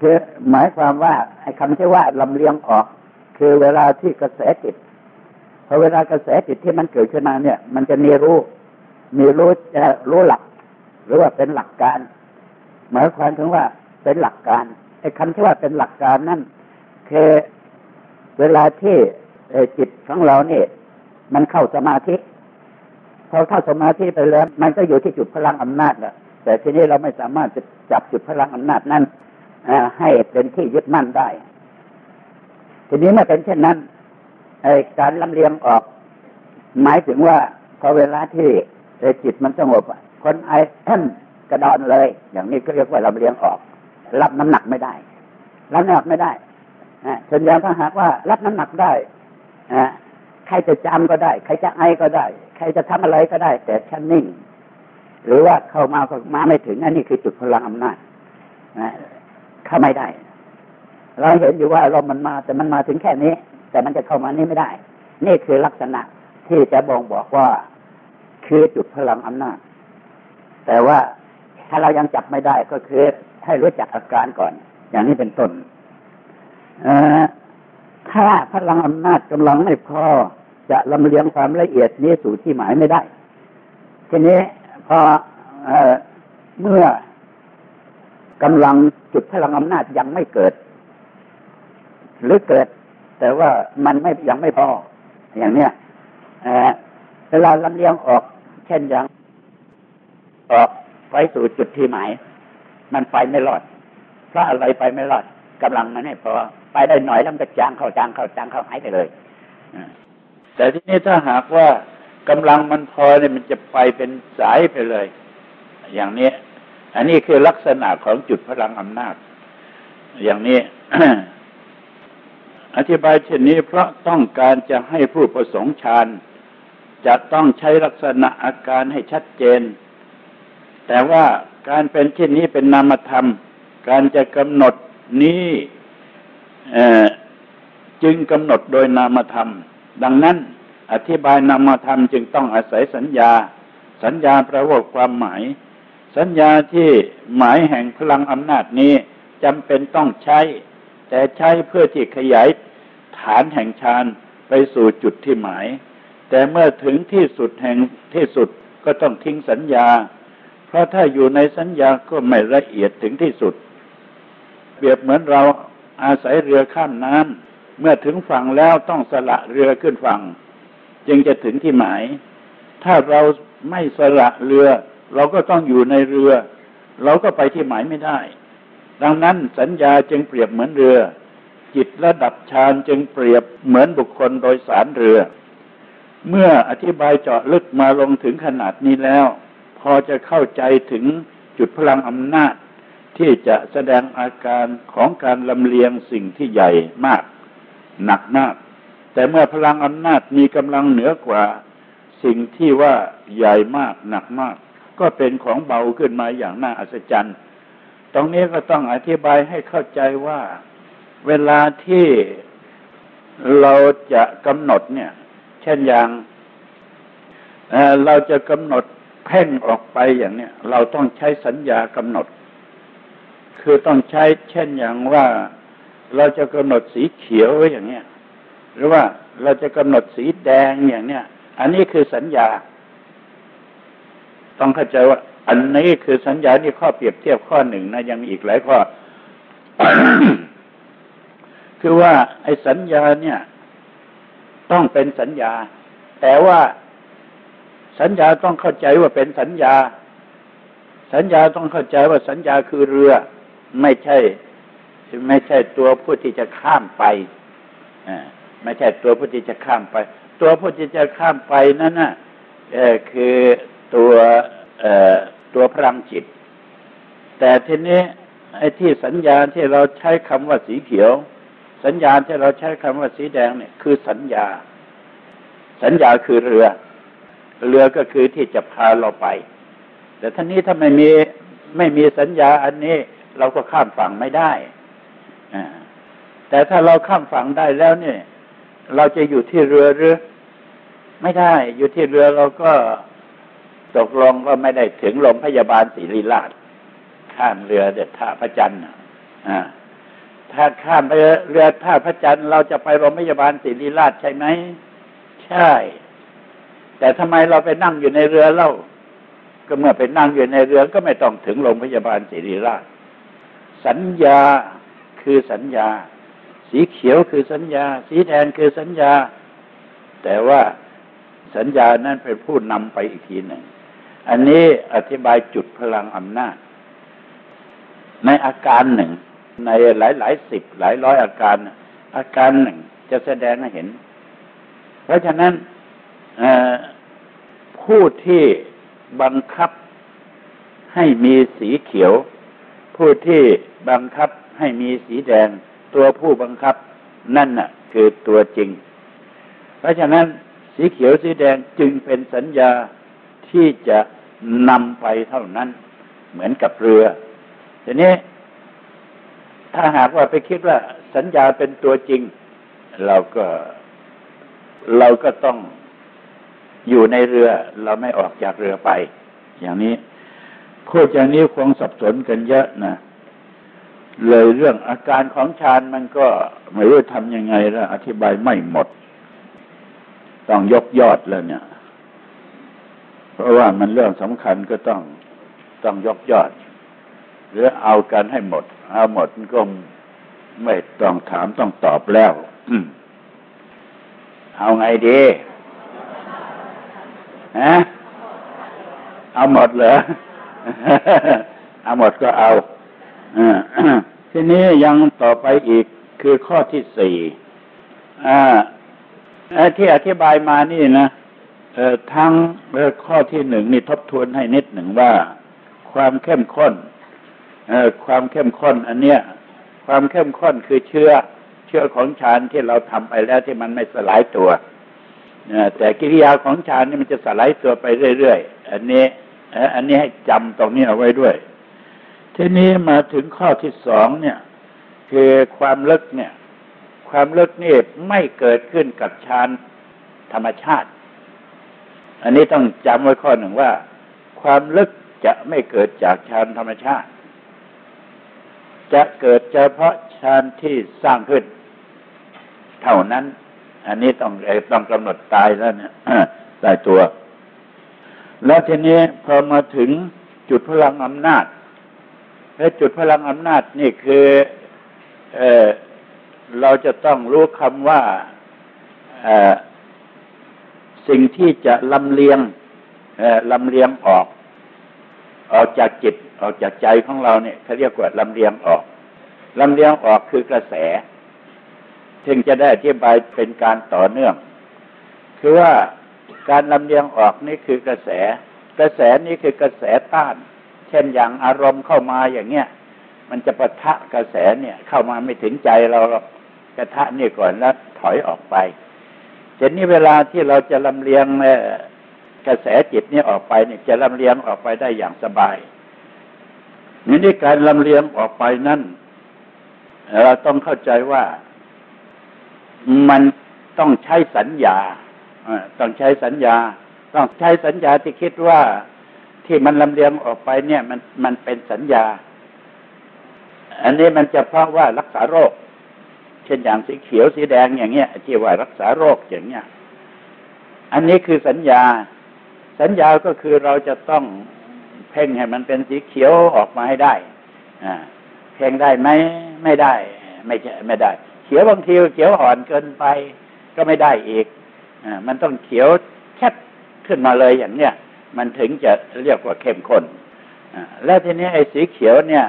คือหมายความว่าไอ้คำที่ว่าลำเลียงออก คือเวลาที่กระแสจิตพอเวลากระแสจิตที่มันเกิดขึ้นมาเนี่ย มันจะมีรู้ มีรู้จะรู้หลัก หรือว่าเป็นหลักการ หมายความถึงว่าเป็นหลักการไอ้คำที่ว่าเป็นหลักการนั่นคือเวลาที่จิตของเราเนี่ยมันเข้าสมาธิพอเข้าสมาธิไปแล้ว มันก็อยู่ที่จุดพลังอำนาจแหละแต่ทีนี้เราไม่สามารถจะจับจุดพลังอำนาจนั้น ให้เป็นที่ยึดมั่นได้ ทีนี้เมื่อเป็นเช่นนั้นการลำเลียงออก หมายถึงว่าพอเวลาที่จิตมันสงบคนไอ้ท่านกระดอนเลย อย่างนี้ก็เรียกว่าลำเลียงออก รับน้ำหนักไม่ได้รับน้ำหนักไม่ได้ส่วนใหญ่ถ้าหากว่ารับน้ำหนักได้ใครจะจำก็ได้ ใครจะไอก็ได้ ใครจะทำอะไรก็ได้ แต่ฉันนิ่ง หรือว่าเข้ามาก็มาไม่ถึงอันนี้คือจุดพลังอำนาจ เข้าไม่ได้ เราเห็นอยู่ว่าลมมันมาแต่มันมาถึงแค่นี้ แต่มันจะเข้ามานี่ไม่ได้ นี่คือลักษณะที่จะบ่งบอกว่าคือจุดพลังอำนาจ แต่ว่าถ้าเรายังจับไม่ได้ก็คือให้รู้จักอาการก่อน อย่างนี้เป็นต้นอถ้าพลังอำนาจกำลังไม่พอจะลำเลียงความละเอียดนี้สู่ที่หมายไม่ได้ ทีนี้พอเอเมื่อ กำลังจุดพลังอำนาจยังไม่เกิด หรือเกิด แต่ว่ามันไม่ยังไม่พอ อย่างเนี้ยเวลาลำเลียงออก เช่นอย่างออกไปสู่จุดที่หมาย มันไปไม่รอดเพราะอะไรไปไม่รอดกำลังมันไม่พอไปได้หน่อยแล้วมันก็จางเข้าจางเข้าจางเข้าหายไปเลยแต่ที่นี้ถ้าหากว่ากำลังมันพอเนี่ยมันจะไปเป็นสายไปเลย อย่างนี้ อันนี้คือลักษณะของจุดพลังอำนาจ อย่างนี้ อธิบายเช่นนี้เพราะต้องการจะให้ผู้ประสงค์ฌานจะต้องใช้ลักษณะอาการให้ชัดเจน แต่ว่าการเป็นเช่นนี้เป็นนามธรรม การจะกำหนดนี้จึงกำหนดโดยนามธรรม ดังนั้น อธิบายนามธรรมจึงต้องอาศัยสัญญา สัญญาแปลว่าความหมาย สัญญาที่หมายแห่งพลังอำนาจนี้จำเป็นต้องใช้ แต่ใช้เพื่อที่ขยายฐานแห่งฌานไปสู่จุดที่หมาย แต่เมื่อถึงที่สุดแห่งที่สุดก็ต้องทิ้งสัญญา เพราะถ้าอยู่ในสัญญาก็ไม่ละเอียดถึงที่สุด เปรียบเหมือนเราอาศัยเรือข้ามน้ำเมื่อถึงฝั่งแล้วต้องสละเรือขึ้นฝั่ง จึงจะถึงที่หมาย ถ้าเราไม่สละเรือ เราก็ต้องอยู่ในเรือ เราก็ไปที่หมายไม่ได้ ดังนั้นสัญญาจึงเปรียบเหมือนเรือ จิตระดับฌานจึงเปรียบเหมือนบุคคลโดยสารเรือ เมื่ออธิบายเจาะลึกมาลงถึงขนาดนี้แล้ว พอจะเข้าใจถึงจุดพลังอำนาจที่จะแสดงอาการของการลำเลียงสิ่งที่ใหญ่มาก หนักมาก แต่เมื่อพลังอำนาจมีกำลังเหนือกว่า สิ่งที่ว่าใหญ่มากหนักมาก ก็เป็นของเบาขึ้นมาอย่างน่าอัศจรรย์ ตรงนี้ก็ต้องอธิบายให้เข้าใจว่า เวลาที่เราจะกำหนดเนี่ย เช่นอย่างเเราจะกำหนดเพ่งออกไปอย่างเนี้ยเราต้องใช้สัญญากำหนด คือต้องใช้เช่นอย่างว่าเราจะกำหนดสีเขียวอย่างเนี้ยหรือว่าเราจะกำหนดสีแดงอย่างเนี้ยอันนี้คือสัญญา ต้องเข้าใจว่า อันนี้คือสัญญานี่ข้อเปรียบเทียบข้อหนึ่งนะยังมีอีกหลายข้อ คือว่าไอ้สัญญาเนี่ย ต้องเป็นสัญญา แต่ว่าสัญญาต้องเข้าใจว่าเป็นสัญญา สัญญาต้องเข้าใจว่าสัญญาคือเรือ ไม่ใช่ ไม่ใช่ตัวผู้ที่จะข้ามไปอ่ไม่ใช่ตัวผู้ที่จะข้ามไป ตัวผู้ที่จะข้ามไปนั่นน่ะคือ ตัวตัวพลังจิต แต่ทีนี้ไอ้ที่สัญญาณที่เราใช้คำว่าสีเขียว สัญญาณที่เราใช้คำว่าสีแดงเนี่ยคือสัญญา สัญญาคือเรือ เรือก็คือที่จะพาเราไป แต่ท่านี้ถ้าไม่มีไม่มีสัญญาอันนี้เราก็ข้ามฝั่งไม่ได้แต่ถ้าเราข้ามฝั่งได้แล้วเนี่ย เราจะอยู่ที่เรือหรือ ไม่ได้ อยู่ที่เรือเราก็ ตกลงก็ไม่ได้ถึงโรงพยาบาลศรีริราช ข้ามเรือเด็ดท่าพระจันทร์อ่าถ้าข้ามไปเรือท่าพระจันทร์เราจะไปโรงพยาบาลศรีริราชใช่ไหม ใช่ แต่ทำไมเราไปนั่งอยู่ในเรือเล่า ก็เมื่อไปนั่งอยู่ในเรือก็ไม่ต้องถึงโรงพยาบาลศรีริราช สัญญาคือสัญญา สีเขียวคือสัญญา สีแดงคือสัญญา แต่ว่าสัญญานั้นเป็นผู้นำไปอีกทีหนึ่ง อันนี้อธิบายจุดพลังอำนาจ ในอาการหนึ่ง ในหลายหลายสิบหลายร้อยอาการ อาการหนึ่งจะแสดงให้เห็น เพราะฉะนั้นผู้ที่บังคับให้มีสีเขียว ผู้ที่บังคับให้มีสีแดง ตัวผู้บังคับ นั่นน่ะ คือตัวจริง เพราะฉะนั้นสีเขียวสีแดงจึงเป็นสัญญาที่จะ นำไปเท่านั้น เหมือนกับเรือทีนี้ ถ้าหากว่าไปคิดว่าสัญญาเป็นตัวจริง เราก็เราก็ต้องอยู่ในเรือ เราไม่ออกจากเรือไป อย่างนี้พูดอย่างนี้คงสับสนกันเยอะนะเลยเรื่องอาการของฌานมันก็ไม่รู้ทำยังไงแล้วอธิบายไม่หมด ต้องยกยอดแล้วเนี่ย เพราะว่ามันเรื่องสำคัญก็ต้องต้องยกยอด หรือเอากันให้หมด เอาหมดก็ไม่ต้องถามต้องตอบแล้วเอาไงดีฮะเอาหมดเหรอเอาหมดก็เอาทีนี้ยังต่อไปอีกคือข้อที่สี่ที่อธิบายมานี่นะ ทั้งข้อที่หนึ่งนี่ทบทวนให้นิดหนึ่งว่า ความเข้มข้นความเข้มข้น อันเนี้ย ความเข้มข้นคือเชื้อ เชื้อของฌานที่เราทำไปแล้วที่มันไม่สลายตัวแต่กิริยาของฌานนี่มันจะสลายตัวไปเรื่อยๆอันนี้อันนี้ให้จำตรงนี้เอาไว้ด้วย ทีนี้มาถึงข้อที่สองเนี่ย คือความลึกเนี่ย ความลึกนี่ไม่เกิดขึ้นกับฌานธรรมชาติ อันนี้ต้องจำไว้ข้อหนึ่งว่า ความลึกจะไม่เกิดจากฌานธรรมชาติ จะเกิดเฉพาะฌานที่สร้างขึ้น เท่านั้น อันนี้ต้องต้องกำหนดตายแล้วเนี่ยตายตัว แล้วทีนี้พอมาถึงจุดพลังอำนาจและจุดพลังอำนาจนี่คือเออเราจะต้องรู้คำว่า สิ่งที่จะลำเลียงลำเลียงออก ออกจากจิตออกจากใจของเราเนี่ยเขาเรียกว่าลำเลียงออกลำเลียงออกคือกระแสถึงจะได้อธิบายเป็นการต่อเนื่อง คือว่าการลำเลียงออกนี่คือกระแส กระแสนี้คือกระแสต้าน เช่นอย่างอารมณ์เข้ามาอย่างเงี้ย มันจะปะทะกระแสเนี่ย เข้ามาไม่ถึงใจเรากระทะนี่ก่อนแล้วถอยออกไป เช่นนี้เวลาที่เราจะลำเลียงกระแสจิตนี้ออกไปเนี่ยจะลำเลียงออกไปได้อย่างสบายนี่นี่การลำเลียงออกไปนั่นเราต้องเข้าใจว่ามันต้องใช้สัญญาต้องใช้สัญญา ต้องใช้สัญญาที่คิดว่าที่มันลำเลียงออกไปเนี่ย มันมันเป็นสัญญา อันนี้มันจะเพราะว่ารักษาโรค เช่นอย่างสีเขียวสีแดงอย่างเงี้ยที่ว่ารักษาโรคอย่างเงี้ย อันนี้คือสัญญา สัญญาก็คือเราจะต้องเพ่งให้มันเป็นสีเขียวออกมาให้ได้ อ่า เพ่งได้ไหมไม่ได้ ไม่ใช่ไม่ได้ เขียวบางทีเขียวอ่อนเกินไป ก็ไม่ได้อีกมันต้องเขียวแคบขึ้นมาเลยอย่างเนี้ยมันถึงจะเรียกว่าเข้มข้นและทีนี้ไอ้สีเขียวเนี่ย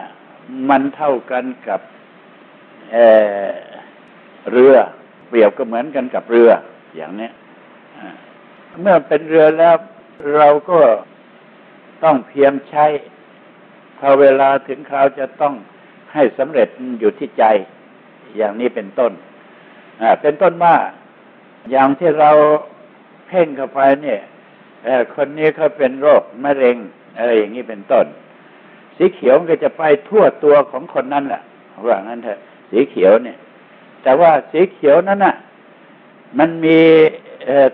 มันเท่ากันกับ เรือเปรียบก็เหมือนกันกับเรืออย่างนี้เมื่อเป็นเรือแล้วเราก็ต้องเพียงใช้ พอเวลาถึงคราวจะต้องให้สำเร็จอยู่ที่ใจ อย่างนี้เป็นต้นเป็นต้นว่าอย่างที่เราเพ่งเข้าไปเนี่ยคนนี้เขาเป็นโรคมะเร็งอะไรอย่างนี้เป็นต้น สีเขียวก็จะไปทั่วตัวของคนนั้นแหละว่างั้นเถอะสีเขียวเนี่ย แต่ว่าสีเขียวนั้นน่ะ มันมี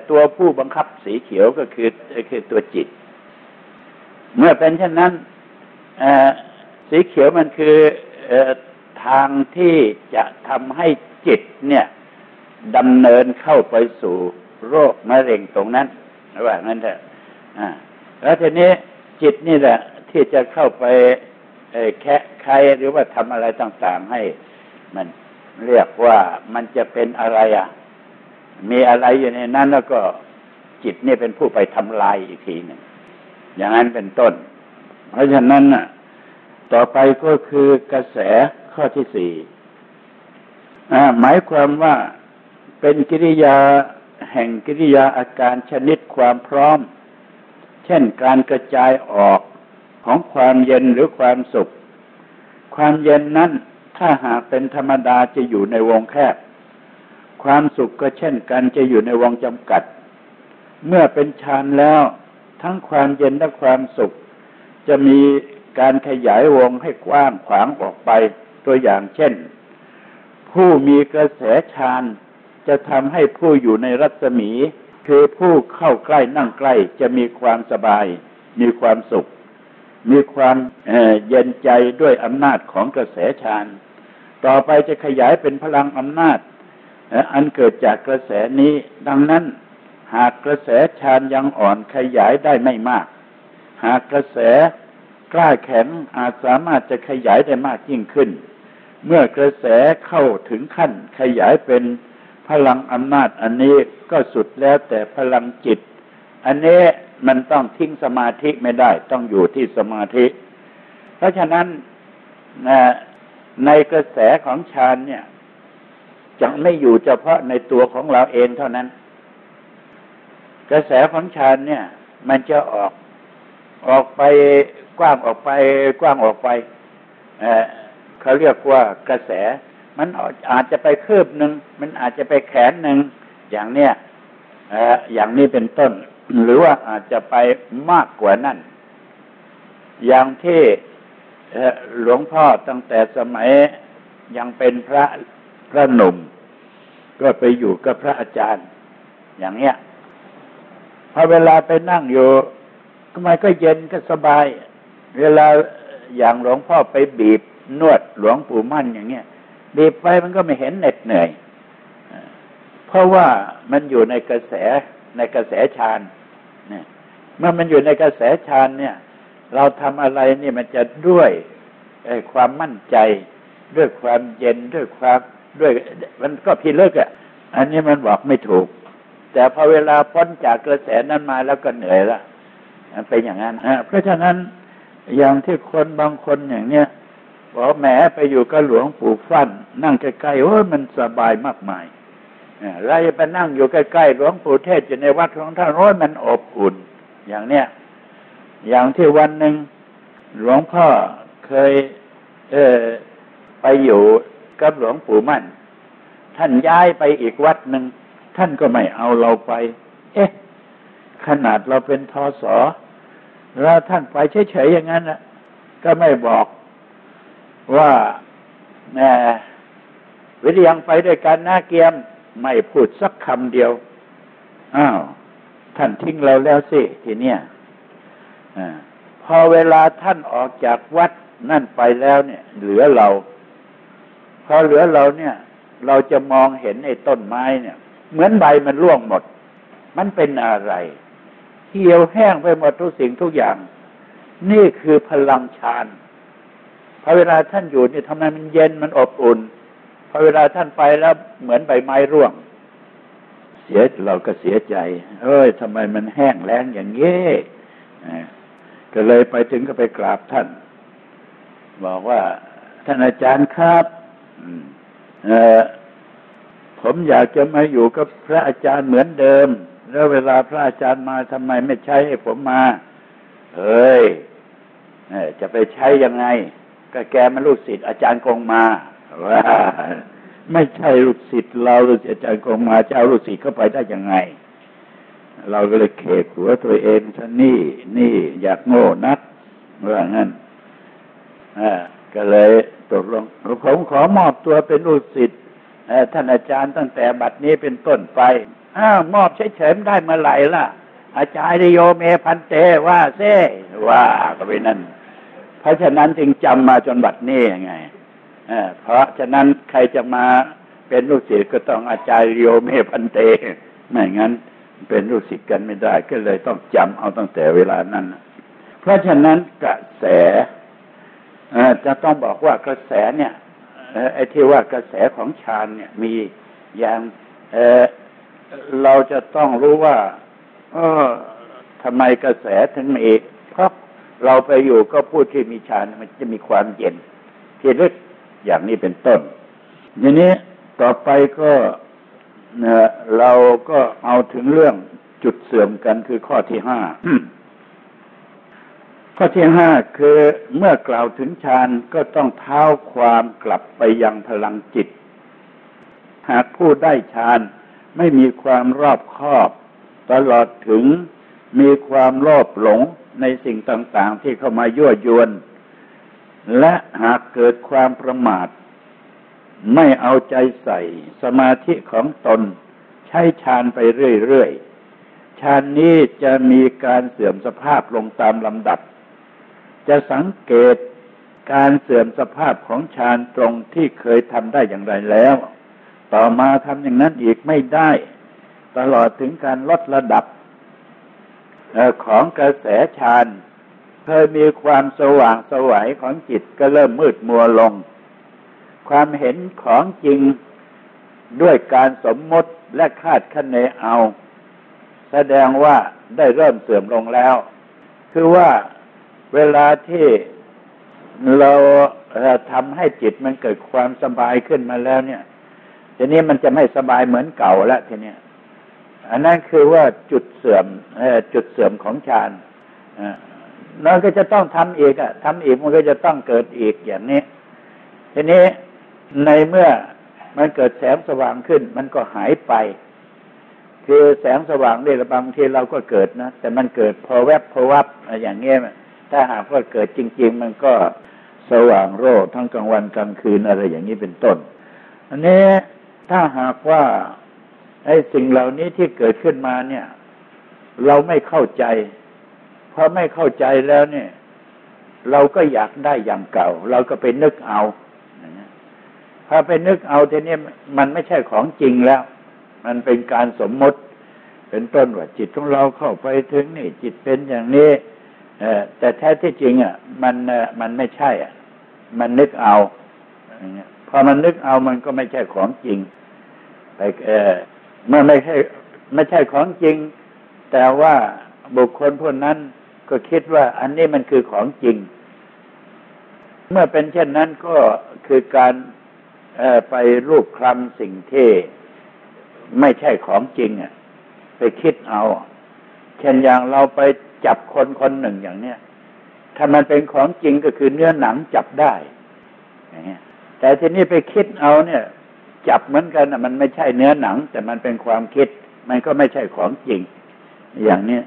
ตัวผู้บังคับสีเขียวก็คือคือตัวจิต เมื่อเป็นเช่นนั้นสีเขียวมันคือทางที่จะทำให้จิตเนี่ยดำเนินเข้าไปสู่โรคมะเร็งตรงนั้นว่างั้นเถอะแล้วทีนี้จิตนี่แหละที่จะเข้าไปแคะใครหรือว่าทำอะไรต่าง ๆ ให้มัน เรียกว่ามันจะเป็นอะไรอะ มีอะไรอยู่ในนั้นแล้วก็จิตนี่เป็นผู้ไปทำลายอีกทีหนึ่งอย่างนั้นเป็นต้น เพราะฉะนั้นน่ะ ต่อไปก็คือกระแสข้อที่สี่หมายความว่าเป็นกิริยาแห่งกิริยาอาการชนิดความพร้อม เช่นการกระจายออกของความเย็นหรือความสุข ความเย็นนั้น ถ้าหากเป็นธรรมดาจะอยู่ในวงแคบ ความสุขก็เช่นกันจะอยู่ในวงจำกัด เมื่อเป็นฌานแล้ว ทั้งความเย็นและความสุข จะมีการขยายวงให้กว้างขวางออกไป ตัวอย่างเช่น ผู้มีกระแสฌานจะทำให้ผู้อยู่ในรัศมี คือผู้เข้าใกล้นั่งใกล้จะมีความสบาย มีความสุข มีความเย็นใจด้วยอำนาจของกระแสฌาน ต่อไปจะขยายเป็นพลังอำนาจ อันเกิดจากกระแสนี้ ดังนั้น หากกระแสฌานยังอ่อนขยายได้ไม่มาก หากกระแสกล้าแข็งอาจสามารถจะขยายได้มากยิ่งขึ้น เมื่อกระแสเข้าถึงขั้นขยายเป็นพลังอำนาจอันนี้ก็สุดแล้วแต่พลังจิต อันนี้มันต้องทิ้งสมาธิไม่ได้ ต้องอยู่ที่สมาธิ เพราะฉะนั้นนะ ในกระแสของฌานเนี่ย จะไม่อยู่เฉพาะในตัวของเราเองเท่านั้น กระแสของฌานเนี่ย มันจะออกออกไปกว้างออกไปกว้างออกไปเเขาเรียกว่ากระแส มันอาจจะไปคืบหนึ่งมันอาจจะไปแขนหนึ่งอย่างเนี้ยอย่างนี้เป็นต้น หรือว่าอาจจะไปมากกว่านั้นอย่างที่ หลวงพ่อตั้งแต่สมัยยังเป็นพระพระหนุ่ม ก็ไปอยู่กับพระอาจารย์ อย่างเนี้ยพอเวลาไปนั่งอยู่ทำไมก็เย็นก็สบาย เวลาอย่างหลวงพ่อไปบีบนวดหลวงปู่มั่นอย่างเงี้ยบีบไปมันก็ไม่เห็นเหน็ดเหนื่อย เพราะว่ามันอยู่ในกระแสในกระแสฌานเนี่ยเมื่อมันอยู่ในกระแสฌานเนี่ย เราทำอะไรนี่มันจะด้วยความมั่นใจ ด้วยความเย็นด้วยความด้วยมันก็พิลึกอะ อันนี้มันบอกไม่ถูก แต่พอเวลาพ้นจากกระแสนั้นมาแล้วก็เหนื่อยละเป็นอย่างนั้นเพราะฉะนั้นอย่างที่คนบางคนอย่างเนี้ยบอกแหมไปอยู่กับหลวงปู่ฟั่น นั่งใกล้ๆโอ้ยมันสบายมากมายเราจะไปนั่งอยู่ใกล้ๆหลวงปู่เทศอยู่ในวัดของท่านโอ้ยมันอบอุ่น อย่างเนี้ย อย่างที่วันหนึ่งหลวงพ่อเคย เออไปอยู่กับหลวงปู่มั่น ท่านย้ายไปอีกวัดหนึ่งท่านก็ไม่เอาเราไป เอ๊ะ ขนาดเราเป็นทอสอแล้วท่านไปเฉยๆอย่างนั้นนะก็ไม่บอกว่าแม่วิทยังไปด้วยกันหน้าเกียม ไม่พูดสักคำเดียว อ้าว ท่านทิ้งเราแล้วสิ ทีเนี้ย พอเวลาท่านออกจากวัดนั่นไปแล้วเนี่ย เหลือเรา พอเหลือเราเนี่ย เราจะมองเห็นไอ้ต้นไม้เนี่ย เหมือนใบมันร่วงหมด มันเป็นอะไร เหี่ยวแห้งไปหมดทุกสิ่งทุกอย่าง นี่คือพลังฌานพอเวลาท่านอยู่นี่ทำไมมันเย็นมันอบอุ่นพอเวลาท่านไปแล้วเหมือนใบไม้ร่วง เสียเราก็เสียใจเฮ้ยทำไมมันแห้งแล้งอย่างนี้ ก็เลยไปถึงก็ไปกราบท่าน บอกว่าท่านอาจารย์ครับเออผมอยากจะมาอยู่กับพระอาจารย์เหมือนเดิม แล้วเวลาพระอาจารย์มาทำไมไม่ใช้ให้ผมมาเฮ้ยจะไปใช้ยังไง ก็แกมันลูกศิษย์อาจารย์กงมาว่าไม่ใช่ลูกศิษย์เราลูกศิษย์อาจารย์กงมาจะเอาลูกศิษย์เข้าไปได้ยังไง เราก็เลยเขกหัวตัวเองท่านนี่นี่อยากโง่นักว่างั้นก็เลยตกลงผมขอมอบตัวเป็นลูกศิษย์ท่านอาจารย์ตั้งแต่บัดนี้เป็นต้นไปอ้ามอบเฉยๆได้เมื่อไหร่ล่ะ อาจารย์โยเมพันเตว่าเซ่ว่าก็ไปนั่น เพราะฉะนั้นจึงจำมาจนบัดนี้ยังไงเพราะฉะนั้นใครจะมาเป็นลูกศิษย์ก็ต้องอาจารย์โยเมพันเตไม่งั้น เป็นลูกศิษย์กันไม่ได้ก็เลยต้องจำเอาตั้งแต่เวลานั้น เพราะฉะนั้นกระแสจะต้องบอกว่ากระแสเนี่ยไอ้ที่ว่ากระแสของฌานเนี่ยมีอย่างเเราจะต้องรู้ว่าเออทำไมกระแสถึงมีเพราะเราไปอยู่ก็พูดที่มีฌานมันจะมีความเย็นที่ลึกอย่างนี้เป็นต้นทีนี้ต่อไปก็ เราก็เอาถึงเรื่องจุดเสื่อมกันคือข้อที่ห้าข้อที่ห้าคือเมื่อกล่าวถึงฌานก็ต้องเท้าความกลับไปยังพลังจิต หากผู้ได้ฌานไม่มีความรอบคอบ ตลอดถึงมีความโลภหลงในสิ่งต่าง ๆ ที่เข้ามายั่วยวน และหากเกิดความประมาท ไม่เอาใจใส่ สมาธิของตน ใช้ฌานไปเรื่อยๆฌานนี้จะมีการเสื่อมสภาพลงตามลำดับ จะสังเกตการเสื่อมสภาพของฌานตรงที่เคยทำได้อย่างไรแล้ว ต่อมาทำอย่างนั้นอีกไม่ได้ ตลอดถึงการลดระดับของกระแสฌานเคยมีความสว่างสวัยของจิตก็เริ่มมืดมัวลง ความเห็นของจริงด้วยการสมมติและคาดคะเนเอา แสดงว่าได้เริ่มเสื่อมลงแล้ว คือว่าเวลาที่เราทำให้จิตมันเกิดความสบายขึ้นมาแล้วเนี่ยทีนี้มันจะไม่สบายเหมือนเก่าแล้วทีเนี้ยอันนั้นคือว่าจุดเสื่อมจุดเสื่อมของฌานนั่นก็จะต้องทำอีกอะทำอีกมันก็จะต้องเกิดอีกอย่างนี้ทีนี้ ในเมื่อมันเกิดแสงสว่างขึ้น มันก็หายไป คือแสงสว่างนี่บางทีเราก็เกิดนะ แต่มันเกิดพอแวบพอวับอย่างเงี้ยถ้าหากว่าเกิดจริง ๆ มันก็สว่างโรทั้งกลางวันกลางคืนอะไรอย่างนี้เป็นต้น อันนี้ถ้าหากว่าไอ้สิ่งเหล่านี้ที่เกิดขึ้นมาเนี่ย เราไม่เข้าใจพอไม่เข้าใจแล้วเนี่ย เราก็อยากได้อย่างเก่า เราก็ไปนึกเอา พอไปนึกเอาทีนี้มันไม่ใช่ของจริงแล้ว มันเป็นการสมมติ เป็นต้นว่าจิตของเราเข้าไปถึงนี่ จิตเป็นอย่างนี้แต่แท้ที่จริงอะ มันมันไม่ใช่อะ มันนึกเอาพอมันนึกเอามันก็ไม่ใช่ของจริงแต่เมื่อไม่ใช่ไม่ใช่ของจริง แต่ว่าบุคคลพวกนั้นก็คิดว่าอันนี้มันคือของจริง เมื่อเป็นเช่นนั้นก็คือการ ไปรูปคลำสิ่งที่ไม่ใช่ของจริงอะ ไปคิดเอา เช่นอย่างเราไปจับคนคนหนึ่งอย่างเนี้ยถ้ามันเป็นของจริงก็คือเนื้อหนังจับได้แต่ทีนี้ไปคิดเอาเนี่ย จับเหมือนกันมันไม่ใช่เนื้อหนัง แต่มันเป็นความคิด มันก็ไม่ใช่ของจริง อย่างเนี้ย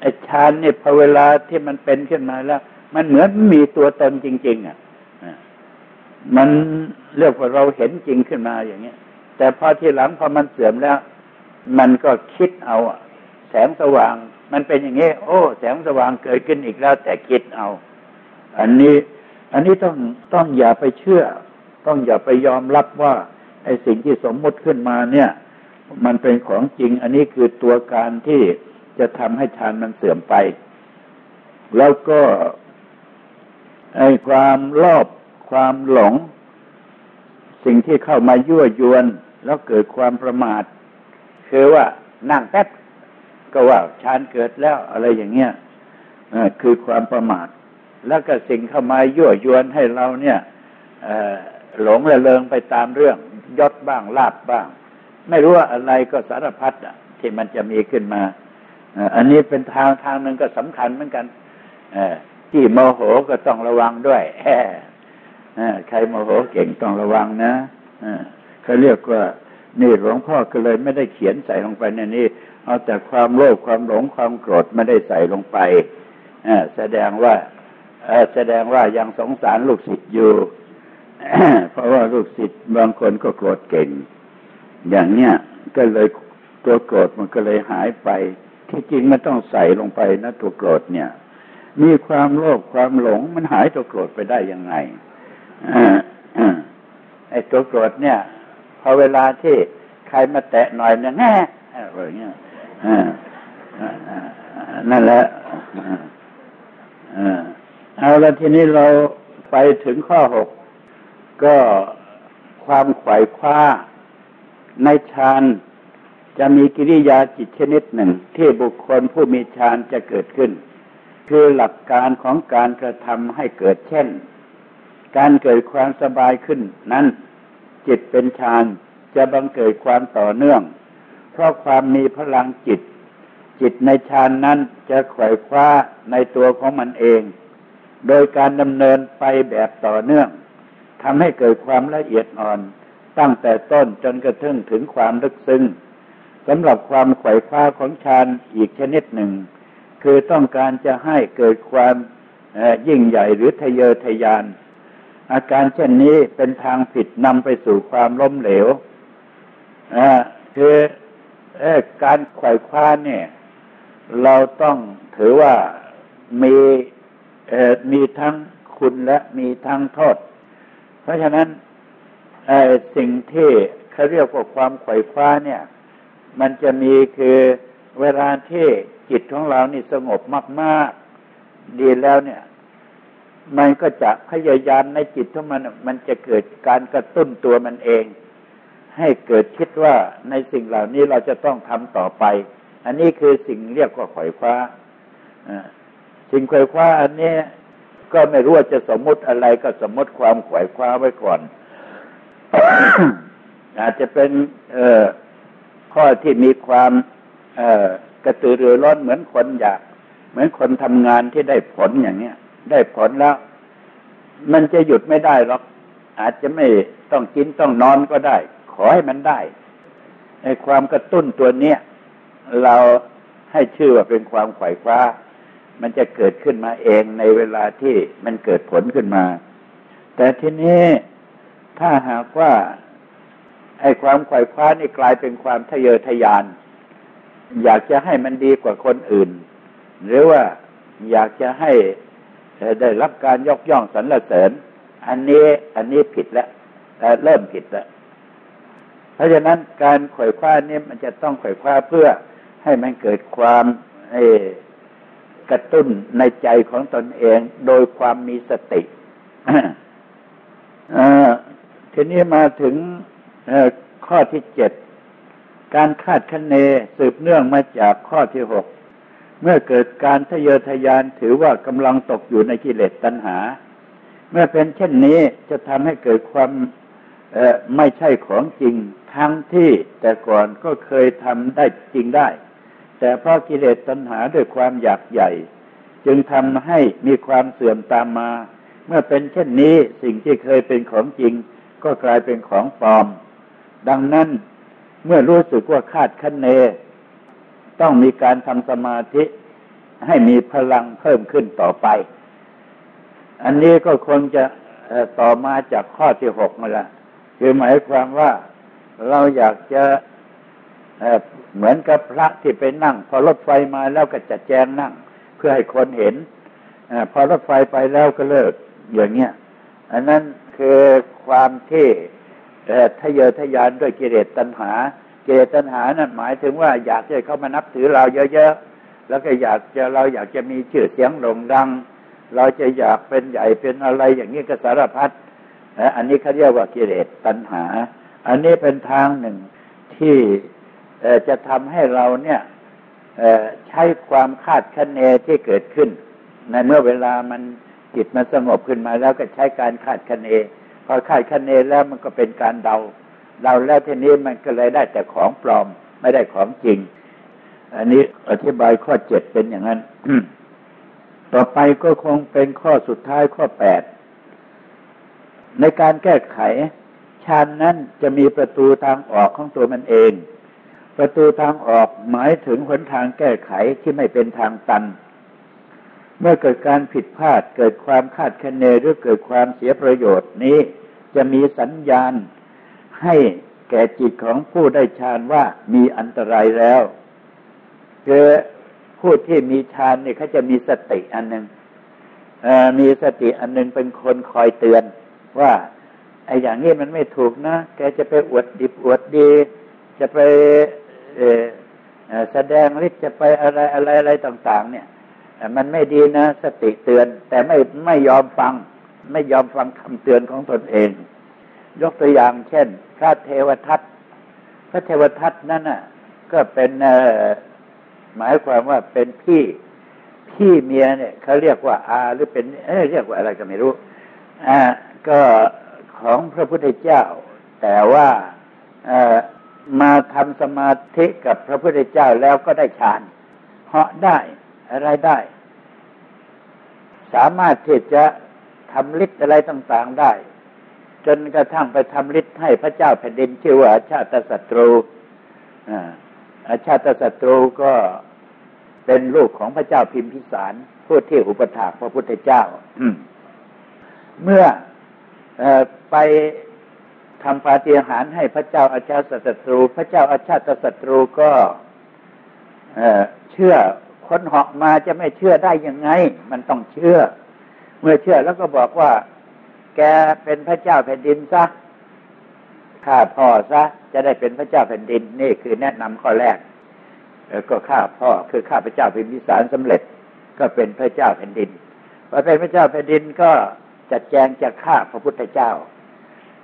ไอ้ฌานเนี่ยพอเวลาที่มันเป็นขึ้นมาแล้ว มันเหมือนมีตัวตนจริง ๆ อะ มันเรียกว่าเราเห็นจริงขึ้นมาอย่างเงี้ย แต่พอทีหลังพอมันเสื่อมแล้ว มันก็คิดเอาแสงสว่าง มันเป็นอย่างนี้โอ้ แสงสว่างเกิดขึ้นอีกแล้ว แต่คิดเอา อันนี้อันนี้ต้องต้องอย่าไปเชื่อ ต้องอย่าไปยอมรับว่าไอ้สิ่งที่สมมติขึ้นมาเนี่ย มันเป็นของจริง อันนี้คือตัวการที่จะทำให้ฌานมันเสื่อมไป แล้วก็ไอ้ความรอบ ความหลง สิ่งที่เข้ามายั่วยวน แล้วเกิดความประมาท คือว่านั่งแป๊บก็ว่าฌานเกิดแล้วอะไรอย่างเงี้ยคือความประมาท แล้วก็สิ่งเข้ามายั่วยวนให้เราเนี่ยหลงละเลงไปตามเรื่องยศบ้างลาบบ้าง ไม่รู้ว่าอะไรก็สารพัดอะ ที่มันจะมีขึ้นมาอันนี้เป็นทางทางหนึ่งก็สำคัญเหมือนกันที่โมโหก็ต้องระวังด้วย ใครโมโหเก่งต้องระวังนะเขาเรียกว่านี่หลวงพ่อก็เลยไม่ได้เขียนใส่ลงไปในนี้เอาแต่ความโลภความหลงความโกรธไม่ได้ใส่ลงไปแสดงว่าแสดงว่ายังสงสารลูกศิษย์อยู่ เพราะว่าลูกศิษย์บางคนก็โกรธเก่ง อย่างเนี้ยก็เลยตัวโกรธมันก็เลยหายไป ที่จริงมันต้องใส่ลงไปนะตัวโกรธเนี่ย มีความโลภความหลงมันหายตัวโกรธไปได้ยังไง ไอ้ตัวโกรธเนี่ย พอเวลาที่ใครมาแตะหน่อยเนี่ยแง่อะไรเงี้ยนั่นแหละเอาแล้วทีนี้เราไปถึงข้อหก ก็ความขวายคว้า ในฌานจะมีกิริยาจิตชนิดหนึ่ง ที่บุคคลผู้มีฌานจะเกิดขึ้น คือหลักการของการกระทำให้เกิดเช่น การเกิดความสบายขึ้น นั้นจิตเป็นฌานจะบังเกิดความต่อเนื่อง เพราะความมีพลังจิต จิตในฌานนั้นจะไขว่คว้าในตัวของมันเอง โดยการดำเนินไปแบบต่อเนื่องทำให้เกิดความละเอียดอ่อน ตั้งแต่ต้นจนกระทั่งถึงความลึกซึ้งสำหรับความไขว่คว้าของฌานอีกชนิดหนึ่ง คือต้องการจะให้เกิดความยิ่งใหญ่หรือทะเยอทะยาน อาการเช่นนี้เป็นทางผิดนำไปสู่ความล้มเหลวคือการไขว่คว้าเนี่ย เราต้องถือว่ามีมีทั้งคุณและมีทั้งโทษ เพราะฉะนั้นสิ่งที่เขาเรียกว่าความไขว่คว้าเนี่ย มันจะมีคือเวลาที่จิตของเรานี่สงบมาก ๆ ดีแล้วเนี่ย มันก็จะพยายามในจิตของมันมันจะเกิดการกระตุ้นตัวมันเอง ให้เกิดคิดว่าในสิ่งเหล่านี้เราจะต้องทำต่อไป อันนี้คือสิ่งเรียกว่าขอยคว้าสิ่งขอยคว้าอันนี้ก็ไม่รู้ว่าจะสมมติอะไรก็สมมติความขอยคว้าไว้ก่อน อาจจะเป็นเออข้อที่มีความเอกระตือรือร้นเหมือนคนอยาก เหมือนคนทำงานที่ได้ผลอย่างเนี้ย ได้ผลแล้ว มันจะหยุดไม่ได้หรอก อาจจะไม่ต้องกินต้องนอนก็ได้ ขอให้มันได้ในความกระตุ้นตัวเนี้ยเราให้ชื่อว่าเป็นความไขว่คว้า มันจะเกิดขึ้นมาเองในเวลาที่มันเกิดผลขึ้นมา แต่ทีนี้ถ้าหากว่าไอ้ความไขว่คว้านี่กลายเป็นความทะเยอทะยาน อยากจะให้มันดีกว่าคนอื่น หรือว่าอยากจะให้ ได้รับการยกย่องสรรเสริญ อันนี้อันนี้ผิดแล้วเริ่มผิดแล้วเพราะฉะนั้นการขวยคว้านี่มันจะต้องขวยคว้าเพื่อให้มันเกิดความกระตุ้นในใจของตนเองโดยความมีสติทีนี้มาถึงข้อที่เจ็ดการคาดคะเนสืบเนื่องมาจากข้อที่หก เมื่อเกิดการทะเยอทะยานถือว่ากำลังตกอยู่ในกิเลสตัณหา เมื่อเป็นเช่นนี้จะทำให้เกิดความไม่ใช่ของจริงทั้งที่แต่ก่อนก็เคยทำได้จริงได้ แต่เพราะกิเลสตัณหาด้วยความอยากใหญ่ จึงทำให้มีความเสื่อมตามมา เมื่อเป็นเช่นนี้สิ่งที่เคยเป็นของจริง ก็กลายเป็นของปลอม ดังนั้นเมื่อรู้สึกว่าคาดคะเน ต้องมีการทำสมาธิให้มีพลังเพิ่มขึ้นต่อไป อันนี้ก็คงจะต่อมาจากข้อที่หกมาละคือหมายความว่าเราอยากจะเหมือนกับพระที่ไปนั่ง พอรถไฟมาแล้วก็จะแจงนั่ง เพื่อให้คนเห็นอพอรถไฟไปแล้วก็เลิกอย่างเงี้ยอันนั้นคือความที่ทะเยอทะยานด้วยกิเลสตัณหา เลสตัณหานั่นหมายถึงว่าอยากจะเข้ามานับถือเราเยอะๆ แล้วก็อยากจะเราอยากจะมีชื่อเสียงโด่งดัง เราจะอยากเป็นใหญ่เป็นอะไรอย่างนี้ก็สารพัดอันนี้เขาเรียกว่ากิเลสตัณหา อันนี้เป็นทางหนึ่งที่จะทำให้เราเนี่ยใช้ความคาดคะเนที่เกิดขึ้น ในเมื่อเวลามันจิตมันสงบขึ้นมาแล้วก็ใช้การคาดคะเน พอคาดคะเนแล้วมันก็เป็นการเดา เดาแล้วทีนี้มันก็เลยได้แต่ของปลอมไม่ได้ของจริง อันนี้อธิบายข้อเจ็ดเป็นอย่างนั้น ต่อไปก็คงเป็นข้อสุดท้ายข้อแปดในการแก้ไขฌานนั้นจะมีประตูทางออกของตัวมันเอง ประตูทางออกหมายถึงหนทางแก้ไขที่ไม่เป็นทางตัน เมื่อเกิดการผิดพลาดเกิดความคาดคะเนหรือเกิดความเสียประโยชน์นี้ จะมีสัญญาณ ให้แก่จิตของผู้ได้ฌานว่ามีอันตรายแล้วคือผู้ที่มีฌานเนี่ยเขาจะมีสติอันหนึ่งมีสติอันหนึ่งเป็นคนคอยเตือนว่าไอ้อย่างนี้มันไม่ถูกนะแกจะไปอวดดิบอวดดี จะไปแสดงฤทธิ์จะไปอะไรอะไรอะไรต่าง ๆ เนี่ยมันไม่ดีนะ สติเตือน แต่ไม่ไม่ยอมฟัง ไม่ยอมฟังคำเตือนของตนเอง ยกตัวอย่างเช่น พระเทวทัตพระเทวทัตนั่นน่ะ ก็เป็นหมายความว่าเป็นพี่พี่เมียเนี่ยเขาเรียกว่าอาหรือเป็นเอเรียกว่าอะไรก็ไม่รู้อ่าก็ของพระพุทธเจ้า แต่ว่ามาทำสมาธิกับพระพุทธเจ้าแล้วก็ได้ฌานเหาะได้อะไรได้ สามารถที่จะทำฤทธิ์อะไรต่าง ๆ ได้ จนกระทั่งไปทำฤทธิ์ให้พระเจ้าแผ่นดินชื่อว่าชาติศัตรูอาชาติศัตรูก็เป็นลูกของพระเจ้าพิมพิสารผู้ที่อุปถากพระพุทธเจ้าเมื่อไปทำปาฏิหาริย์ให้พระเจ้าอาชาติศัตรู พระเจ้าอาชาติศัตรูก็เชื่อคนเหาะมาจะไม่เชื่อได้ยังไง มันต้องเชื่อ เมื่อเชื่อแล้วก็บอกว่า แกเป็นพระเจ้าแผ่นดินซะข้าพ่อซะจะได้เป็นพระเจ้าแผ่นดินนี่คือแนะนำข้อแรกก็ข้าพ่อคือข้าพระเจ้าพิมพิสารสำเร็จก็เป็นพระเจ้าแผ่นดินพอเป็นพระเจ้าแผ่นดินก็จัดแจงจะฆ่าพระพุทธเจ้า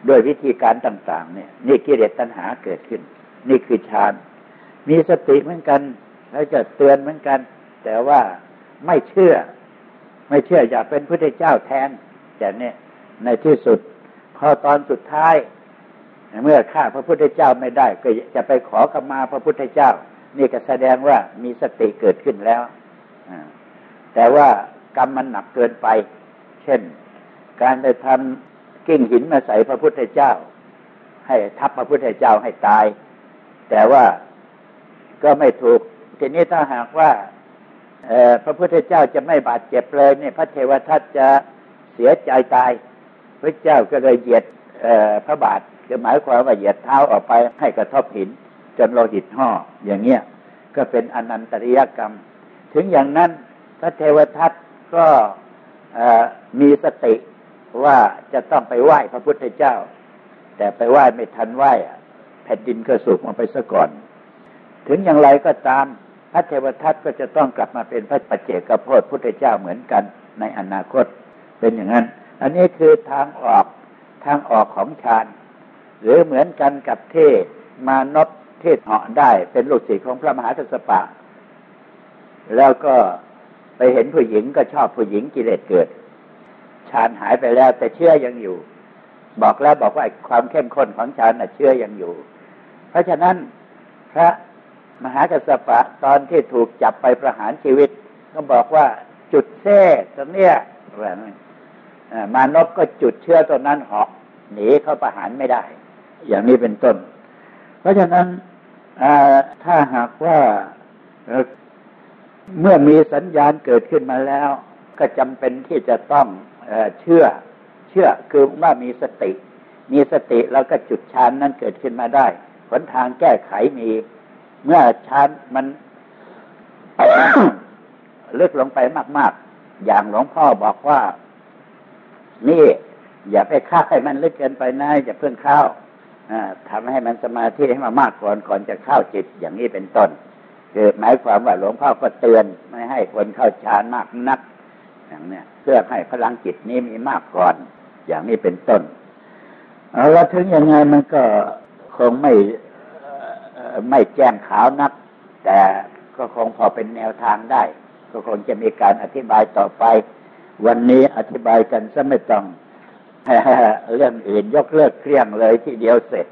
ด้วยวิธีการต่าง ๆ เนี่ย นี่กิเลสตัณหาเกิดขึ้น นี่คือฌานมีสติเหมือนกัน แล้วจะเตือนเหมือนกัน แต่ว่าไม่เชื่อ ไม่เชื่ออยากเป็นพระเจ้าแทนแต่เนี่ย ในที่สุด พอตอนสุดท้าย เมื่อฆ่าพระพุทธเจ้าไม่ได้ ก็จะไปขอขมาพระพุทธเจ้า นี่ก็แสดงว่ามีสติเกิดขึ้นแล้วแต่ว่ากรรมมันหนักเกินไป เช่น การไปทำกิ้งหินมาใส่พระพุทธเจ้า ให้ทับพระพุทธเจ้าให้ตาย แต่ว่าก็ไม่ถูก ทีนี้ถ้าหากว่าพระพุทธเจ้าจะไม่บาดเจ็บเลยเนี่ยพระเทวทัตจะเสียใจตาย พระเจ้าก็เลยเหยียดพระบาทคือหมายความว่าเหยียดเท้าออกไปให้กระทบหิน จนโลหิตห่ออย่างเงี้ยก็เป็นอนันตริยกรรม ถึงอย่างนั้นพระเทวทัตก็มีสติว่าจะต้องไปไหว้พระพุทธเจ้า แต่ไปไหว้ไม่ทันไหว้แผ่นดินก็สูบมาไปซะก่อน ถึงอย่างไรก็ตามพระเทวทัตก็จะต้องกลับมาเป็นพระปัจเจกพธิพุทธเจ้าเหมือนกันในอนาคตเป็นอย่างนั้น อันนี้คือทางออกทางออกของฌานหรือเหมือนกันกับเทมานพเทศเหาะได้เป็นลูกศิษย์ของพระมหาทศปะ แล้วก็ไปเห็นผู้หญิงก็ชอบผู้หญิงกิเลสเกิดฌานหายไปแล้วแต่เชื่อยังอยู่ บอกแล้วบอกว่าความเข้มข้นของฌานน่ะเชื่อยังอยู่ เพราะฉะนั้นพระมหากัสสปะตอนที่ถูกจับไปประหารชีวิต ก็บอกว่าจุดแท้ตรงเนี้ยว่านั้น มานพก็จุดเชื้อตัวนั้นหอกหนีเข้าประหารไม่ได้ อย่างนี้เป็นต้น เพราะฉะนั้นถ้าหากว่าเมื่อมีสัญญาณเกิดขึ้นมาแล้ว ก็จำเป็นที่จะต้องเอเชื่อ เชื่อคือว่ามีสติ มีสติแล้วก็จุดชานนั้นเกิดขึ้นมาได้หนทางแก้ไขมี เมื่อชานมันลึกลงไปมาก ๆ อย่างหลวงพ่อบอกว่า นี่อย่าไปเข้าให้มันลึกเกินไปนะอย่าเพิ่งเข้าทำให้มันสมาธิให้มามากก่อนก่อนจะเข้าจิตอย่างนี้เป็นต้นคือหมายความว่าหลวงพ่อก็เตือนไม่ให้คนเข้าฌานมากนัก อย่างเนี้ยเพื่อให้พลังจิตนี้มีมากก่อน อย่างนี้เป็นต้นแล้วถึงยังไงมันก็คงไม่ไม่แจ้งขาวนัก แต่ก็คงพอเป็นแนวทางได้ ก็คงจะมีการอธิบายต่อไป วันนี้อธิบายกันซะไม่ต้อง เรื่องอื่นยกเลิกเครื่องเลยทีเดียวเสร็จ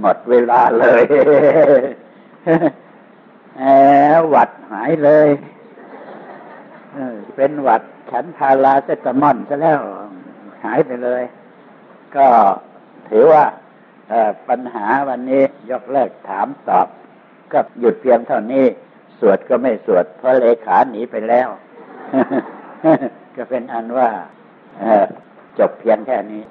หมดเวลาเลยแอหวัดหายเลยเป็นหวัดฉันพาราเซตามอนซะแล้วหายไปเลย ก็ถือว่าปัญหาวันนี้ยกเลิกถามตอบ ก็หยุดเพียงเท่านี้ สวดก็ไม่สวด เพราะเลขาหนีไปแล้ว ก็เป็นอันว่าจบเพียงแค่นี้